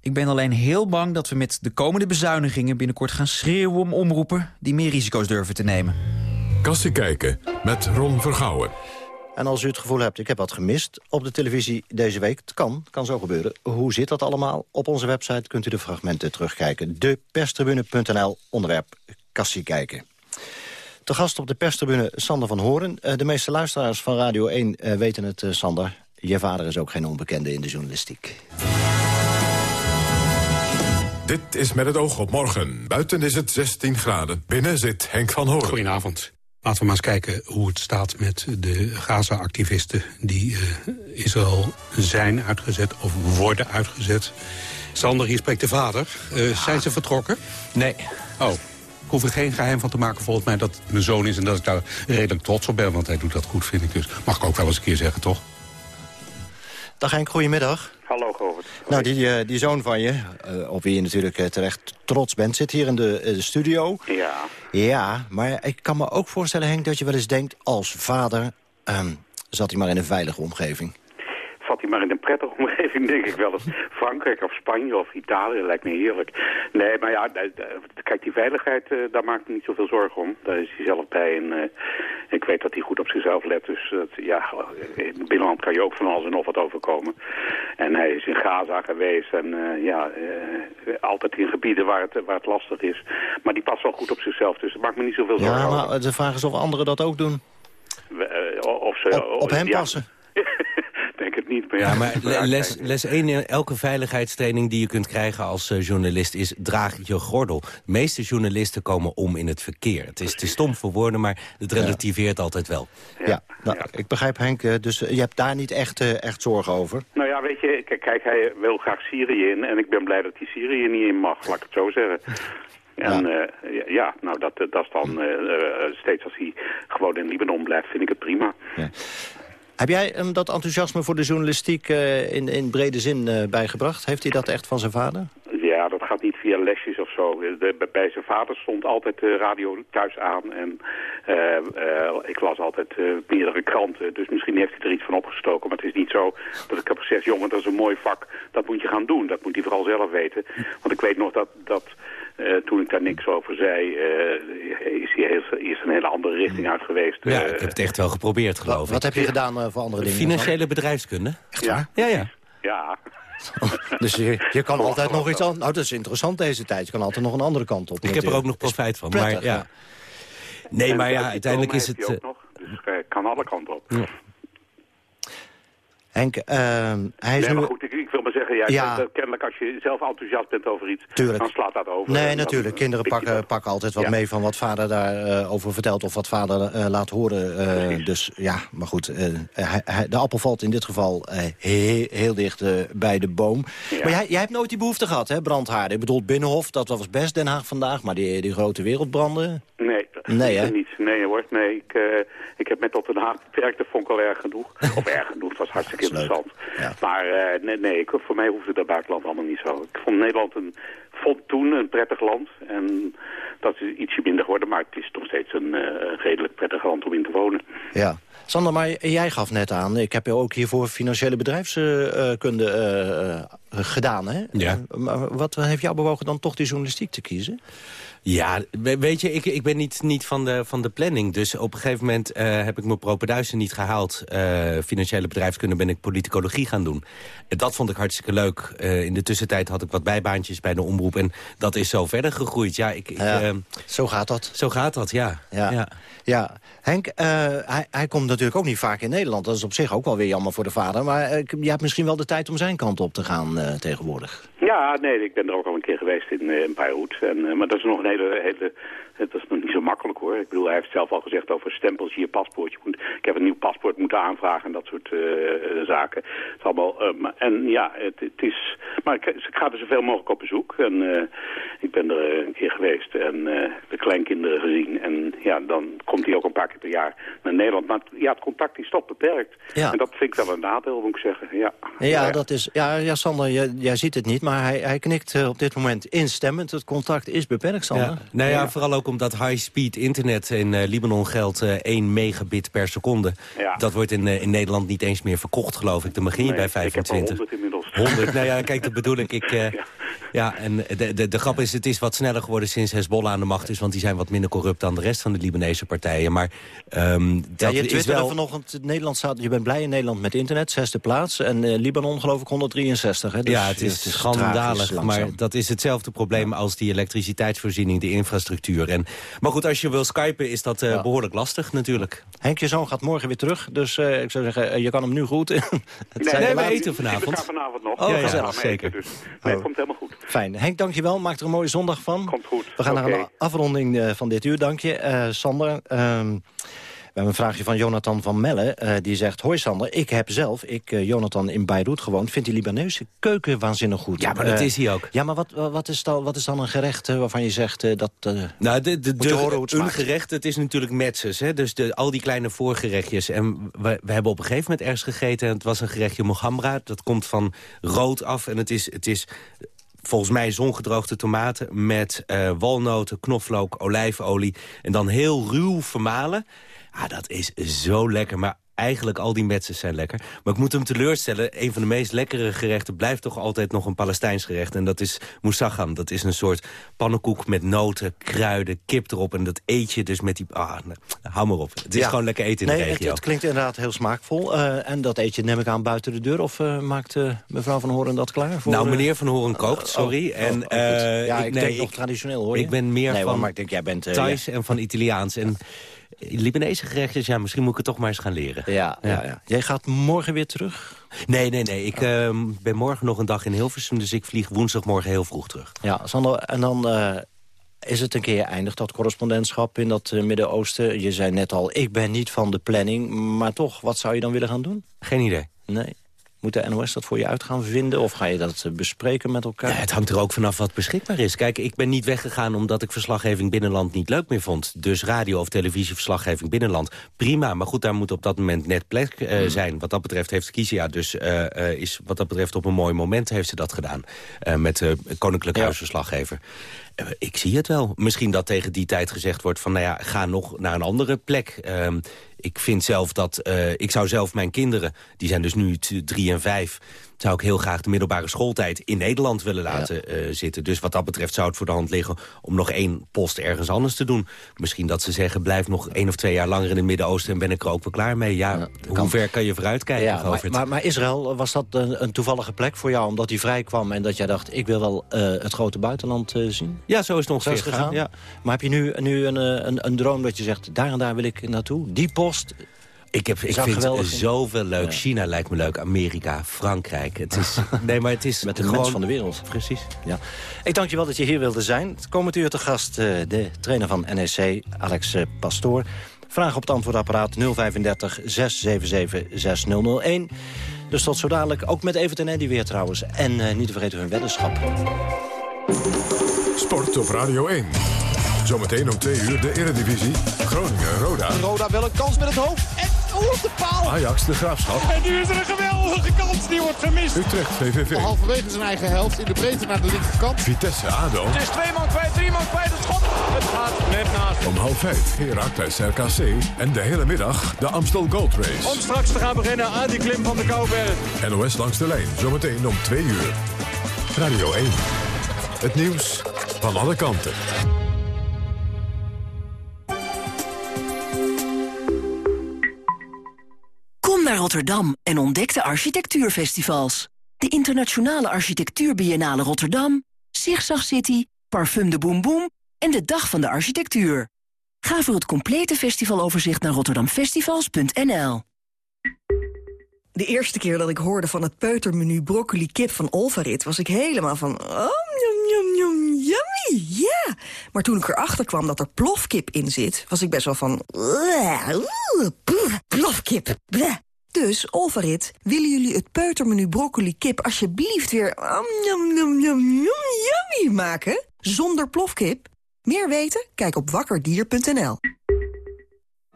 Ik ben alleen heel bang dat we met de komende bezuinigingen... binnenkort gaan schreeuwen om omroepen die meer risico's durven te nemen. Kassie kijken met Ron Vergouwen. En als u het gevoel hebt, ik heb wat gemist op de televisie deze week... het kan, kan zo gebeuren. Hoe zit dat allemaal? Op onze website kunt u de fragmenten terugkijken. Deperstribune.nl, onderwerp Kassie kijken. Te gast op de perstribune Sander van Horen. Uh, de meeste luisteraars van Radio 1 uh, weten het, uh, Sander. Je vader is ook geen onbekende in de journalistiek. Dit is met het oog op morgen. Buiten is het 16 graden. Binnen zit Henk van Hoorn. Goedenavond. Laten we maar eens kijken hoe het staat met de Gaza-activisten... die uh, Israël zijn uitgezet of worden uitgezet. Sander, hier spreekt de vader. Uh, ja. Zijn ze vertrokken? Nee. Oh. Ik hoef er geen geheim van te maken volgens mij dat het mijn zoon is... en dat ik daar redelijk trots op ben, want hij doet dat goed, vind ik. Dus mag ik ook wel eens een keer zeggen, toch? Dag Henk, goedemiddag. Hallo Govert. Nou, die, uh, die zoon van je, uh, op wie je natuurlijk uh, terecht trots bent, zit hier in de, de, studio. Ja. Ja, maar ik kan me ook voorstellen, Henk, dat je wel eens denkt... als vader um, zat hij maar in een veilige omgeving. Zat hij maar in een prettige omgeving, denk ik wel eens. Frankrijk of Spanje of Italië lijkt me heerlijk. Nee, maar ja, kijk, die veiligheid, daar maak ik me niet zoveel zorgen om. Daar is hij zelf bij en ik weet dat hij goed op zichzelf let. Dus ja, in het binnenland kan je ook van alles en nog wat overkomen. En hij is in Gaza geweest en ja, altijd in gebieden waar het, waar het lastig is. Maar die past wel goed op zichzelf, dus dat maakt me niet zoveel zorgen. Ja, maar de vraag is of anderen dat ook doen. We, uh, of ze, op, op hem ja, passen. Niet. Maar ja, ja maar les, les 1 in elke veiligheidstraining die je kunt krijgen als uh, journalist is draag je gordel. De meeste journalisten komen om in het verkeer. Het is te stom voor woorden, maar het relativeert ja. altijd wel. Ja, ja. Nou, ik begrijp Henk, dus je hebt daar niet echt, echt zorgen over? Nou ja, weet je, kijk, kijk, hij wil graag Syrië in en ik ben blij dat hij Syrië niet in mag, laat ik het zo zeggen. En ja, uh, ja nou dat, dat is dan uh, steeds als hij gewoon in Libanon blijft, vind ik het prima. Ja. Heb jij hem dat enthousiasme voor de journalistiek uh, in, in brede zin uh, bijgebracht? Heeft hij dat echt van zijn vader? Ja, gaat niet via lesjes of zo. De, bij zijn vader stond altijd de radio thuis aan. En uh, ik las altijd meerdere kranten. Dus misschien heeft hij er iets van opgestoken. Maar het is niet zo dat ik heb gezegd... jongen, dat is een mooi vak. Dat moet je gaan doen. Dat moet hij vooral zelf weten. Want ik weet nog dat... dat uh, toen ik daar niks over zei, uh, is hij heel, is een hele andere richting uit geweest. Ja, ik heb het echt wel geprobeerd, geloof wat, ik. Wat heb je gedaan uh, voor andere dingen? Financiële bedrijfskunde. Echt waar? Ja, ja. Ja. dus je, je kan altijd nog iets aan... Nou, dat is interessant deze tijd. Je kan altijd nog een andere kant op. Ik heb er ook nog profijt van. Prettig, maar, ja. Nee, maar ja, uiteindelijk is het... Ook nog, dus kan alle kanten op. Ja. Henk, uh, hij is nee, nu... maar goed, ik, ik wil maar zeggen, ja, Ja. Dat, kennelijk als je zelf enthousiast bent over iets, Tuurlijk. dan slaat dat over. Nee, natuurlijk. Kinderen pakken, pakken altijd wat Ja. mee van wat vader daarover over vertelt... of wat vader eh, laat horen. eh, dus ja, maar goed. eh, hij- hij- de appel valt in dit geval eh, he- heel dicht eh, bij de boom. Maar jij, jij hebt nooit die behoefte gehad, hè, brandhaarden? Ik bedoel, Binnenhof, dat was best Den Haag vandaag... maar die, die grote wereldbranden... Nee, Nee, hè? niet. Nee hoor, nee. Ik, eh, ik heb met tot Den Haag beperkt, dat vond ik al erg genoeg. of erg genoeg, het was hartstikke interessant. Maar eh, nee, nee ik, voor mij hoefde dat buitenland allemaal niet zo. Ik vond Nederland een, vond toen een prettig land. En dat is ietsje minder geworden, maar het is nog steeds een eh, redelijk prettig land om in te wonen. Ja. Sander, maar jij gaf net aan... ik heb ook hiervoor financiële bedrijfskunde eh, eh, gedaan, hè? Ja. Maar wat heeft jou bewogen dan toch die journalistiek te kiezen? Ja, we- weet je, ik, ik ben niet, niet van, de, van de planning. Dus op een gegeven moment eh, heb ik mijn propenduizen niet gehaald. Eh, financiële bedrijfskunde ben ik politicologie gaan doen. En dat vond ik hartstikke leuk. Eh, in de tussentijd had ik wat bijbaantjes bij de omroep. En dat is zo verder gegroeid. Ja, ik, ik, Ja, ehm, zo gaat dat. Zo gaat dat, ja. Ja. Ja. Ja. Henk, eh, hij, hij komt natuurlijk ook niet vaak in Nederland. Dat is op zich ook wel weer jammer voor de vader. Maar je hebt misschien wel de tijd om zijn kant op te gaan eh, tegenwoordig. Ja, nee, ik ben er ook al een keer geweest in, eh, in Beirut. En, eh, maar dat is nog een hele, hele... Het is nog niet zo makkelijk hoor. Ik bedoel, hij heeft zelf al gezegd over stempels hier, paspoort. Je moet, ik heb een nieuw paspoort moeten aanvragen en dat soort eh, zaken. Het is allemaal, eh, maar- en ja, het, het is... Maar ik, ik ga er zoveel mogelijk op bezoek. En eh, ik ben er een keer geweest en eh, de kleinkinderen gezien. En ja, dan komt hij ook een paar keer per jaar naar Nederland. Maar het- ja, het contact is toch beperkt. Ja. En dat vind ik wel een nadeel, moet ik zeggen. Ja, Ja, dat is, ja, ja Sander, jij, jij ziet het niet, maar hij, hij knikt op dit moment instemmend. Het contact is beperkt, Sander. Ja. Nou ja, vooral ook omdat high-speed internet in eh, Libanon geldt eh 1 megabit per seconde. Ja. Dat wordt in, eh, in Nederland niet eens meer verkocht, geloof ik. Dan begin je Nee, bij ik heb er 25. 100 inmiddels. 100, nou ja, kijk, dat bedoel ik. ik eh, ja. en de, de, de grap is, het is wat sneller geworden sinds Hezbollah aan de macht is. Want die zijn wat minder corrupt dan de rest van de Libanese partijen. Maar ehm, Ja, dat je is twitterde wel... vanochtend, Nederland staat, je bent blij in Nederland met internet, zesde plaats. En eh, Libanon geloof ik 163. Hè? Dus ja, het is, tragisch schandalig. langzaam. Maar dat is hetzelfde probleem als die elektriciteitsvoorziening, de infrastructuur. En, maar goed, als je wil skypen is dat eh, behoorlijk lastig natuurlijk. Henk, je zoon gaat morgen weer terug, dus eh, ik zou zeggen, je kan hem nu groeten. Het Nee, zijn nee, we laatste- eten vanavond. We gaan vanavond nog. Oh, Ja, gezellig. eten, zeker. Dus, nee, Oh. komt helemaal goed. Fijn. Henk, dankjewel. Maak er een mooie zondag van. Komt goed. We gaan naar een afronding eh, van dit uur. Dank je. Eh, Sander, ehm, we hebben een vraagje van Jonathan van Melle. eh, die zegt, hoi Sander, ik heb zelf, ik eh, Jonathan in Beirut gewoond... vind die Libanese keuken waanzinnig goed. Ja, maar dat is hij ook. Ja, maar wat, wat, is, dan, wat is dan een gerecht waarvan je zegt eh, dat... eh, Nou, de, de, de- horen hoe het een gerecht, het is natuurlijk metzes. Hè? Dus de, al die kleine voorgerechtjes. En we, we hebben op een gegeven moment ergens gegeten... en het was een gerechtje mohamra. Dat komt van rood af. En het is, het is volgens mij zongedroogde tomaten... met eh, walnoten, knoflook, olijfolie. En dan heel ruw vermalen. Ah, dat is zo lekker. Maar eigenlijk al die metzes zijn lekker. Maar ik moet hem teleurstellen. Een van de meest lekkere gerechten blijft toch altijd nog een Palestijns gerecht. En dat is moussagam. Dat is een soort pannenkoek met noten, kruiden, kip erop. En dat eet je dus met die... Ah, nou, hou maar op. Het is Ja. gewoon lekker eten in nee, de regio. het klinkt inderdaad heel smaakvol. eh, en dat eet je, neem ik aan, buiten de deur. Of eh, maakt eh, mevrouw Van Horen dat klaar? Voor, nou, meneer Van Horen kookt, sorry. oh, en, oh, eh, ja, ik, nee, denk nog traditioneel, hoor je? Ik ben meer nee, van maar ik denk, jij bent... Thais en van Italiaans. En Libanese gerechtjes, ja, misschien moet ik het toch maar eens gaan leren. Ja, ja, ja. Jij gaat morgen weer terug? Nee, nee, nee. Ik ehm, ben morgen nog een dag in Hilversum, dus ik vlieg woensdagmorgen heel vroeg terug. Ja, Sander, en dan eh, is het een keer eindigd, dat correspondentschap in dat eh, Midden-Oosten. Je zei net al, ik ben niet van de planning, maar toch, wat zou je dan willen gaan doen? Geen idee. Nee. Moet de NOS dat voor je uit gaan vinden? Of ga je dat eh, bespreken met elkaar? Ja, het hangt er ook vanaf wat beschikbaar is. Kijk, ik ben niet weggegaan omdat ik verslaggeving binnenland niet leuk meer vond. Dus radio- of televisieverslaggeving binnenland, prima. Maar goed, daar moet op dat moment net plek eh, zijn. Wat dat betreft heeft Kisia dus, eh, is wat dat betreft op een mooi moment heeft ze dat gedaan. Met Koninklijk Huisverslaggever. Eh, ik zie het wel. Misschien dat tegen die tijd gezegd wordt van, nou ja, ga nog naar een andere plek. Ehm, ik vind zelf dat, eh, ik zou zelf mijn kinderen, die zijn dus nu drie en vijf, zou ik heel graag de middelbare schooltijd in Nederland willen laten eh, zitten. Dus wat dat betreft zou het voor de hand liggen om nog één post ergens anders te doen. Misschien dat ze zeggen, blijf nog één of twee jaar langer in het Midden-Oosten en ben ik er ook wel klaar mee. Ja, hoe ver kan je vooruitkijken? Ja, maar, maar, maar Israël, was dat een, een toevallige plek voor jou... omdat hij vrij kwam en dat jij dacht... ik wil wel eh, het grote buitenland eh, zien? Ja, zo is het ongeveer gegaan. Ja. Maar heb je nu, nu een, een, een droom dat je zegt... daar en daar wil ik naartoe? Die post? Ik, heb, ik vind geweldig zoveel leuk. Ja. China lijkt me leuk. Amerika, Frankrijk. Het is, nee, maar het is Met de gewoon... mens van de wereld. Precies. Ja. Ik dank je wel dat je hier wilde zijn. Het komend uur te gast eh, de trainer van NEC, Alex eh, Pastoor. Vraag op het antwoordapparaat 035 677 6001. Dus tot zo dadelijk. Ook met Evert en Eddy weer trouwens. En eh, niet te vergeten hun weddenschap. Sport op Radio 1. Zometeen om twee uur de Eredivisie. Groningen-Roda. Roda wel een kans met het hoofd. En oh, op de paal. Ajax de Graafschap. En nu is er een geweldige kans. Die wordt vermist. Utrecht VVV. Halverwege zijn eigen helft in de breedte naar de linkerkant. Vitesse ADO. Het is twee man kwijt, drie man kwijt. Het schot. Het gaat net naast. Om half vijf Heracles RKC. En de hele middag de Amstel Gold Race. Om straks te gaan beginnen aan die klim van de Kouwberg. NOS langs de lijn. Zometeen om twee uur. Radio 1. Het nieuws van alle kanten. Rotterdam en ontdek de architectuurfestivals. De Internationale Architectuurbiennale Rotterdam, Zigzag City, Parfum de Boom Boom en de Dag van de Architectuur. Ga voor het complete festivaloverzicht naar rotterdamfestivals.nl. De eerste keer dat ik hoorde van het peutermenu broccoli kip van Olvarit... was ik helemaal van... Oh, yum, yum, yum, yummy, ja! Maar toen ik erachter kwam dat er plofkip in zit... was ik best wel van... "Bleh, oeh, poeh, Plofkip, bleh. Dus, Olvarit, willen jullie het peutermenu broccoli kip... alsjeblieft weer... Yum, yum, yum, yum, yummy maken? Zonder plofkip? Meer weten? Kijk op wakkerdier.nl.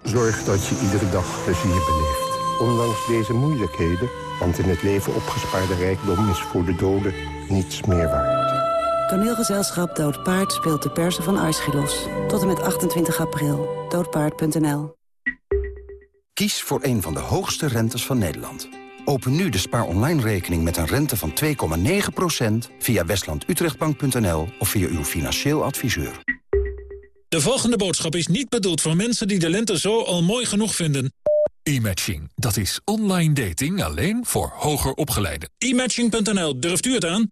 Zorg dat je iedere dag plezier beleeft. Ondanks deze moeilijkheden, want in het leven opgespaarde rijkdom is voor de doden niets meer waard. Toneelgezelschap Doodpaard speelt de persen van Aeschylus. Tot en met 28 april. Doodpaard.nl Kies voor een van de hoogste rentes van Nederland. Open nu de spaar online rekening met een rente van 2,9% via westlandutrechtbank.nl of via uw financieel adviseur. De volgende boodschap is niet bedoeld voor mensen die de lente zo al mooi genoeg vinden. E-matching, dat is online dating alleen voor hoger opgeleiden. E-matching.nl, durft u het aan?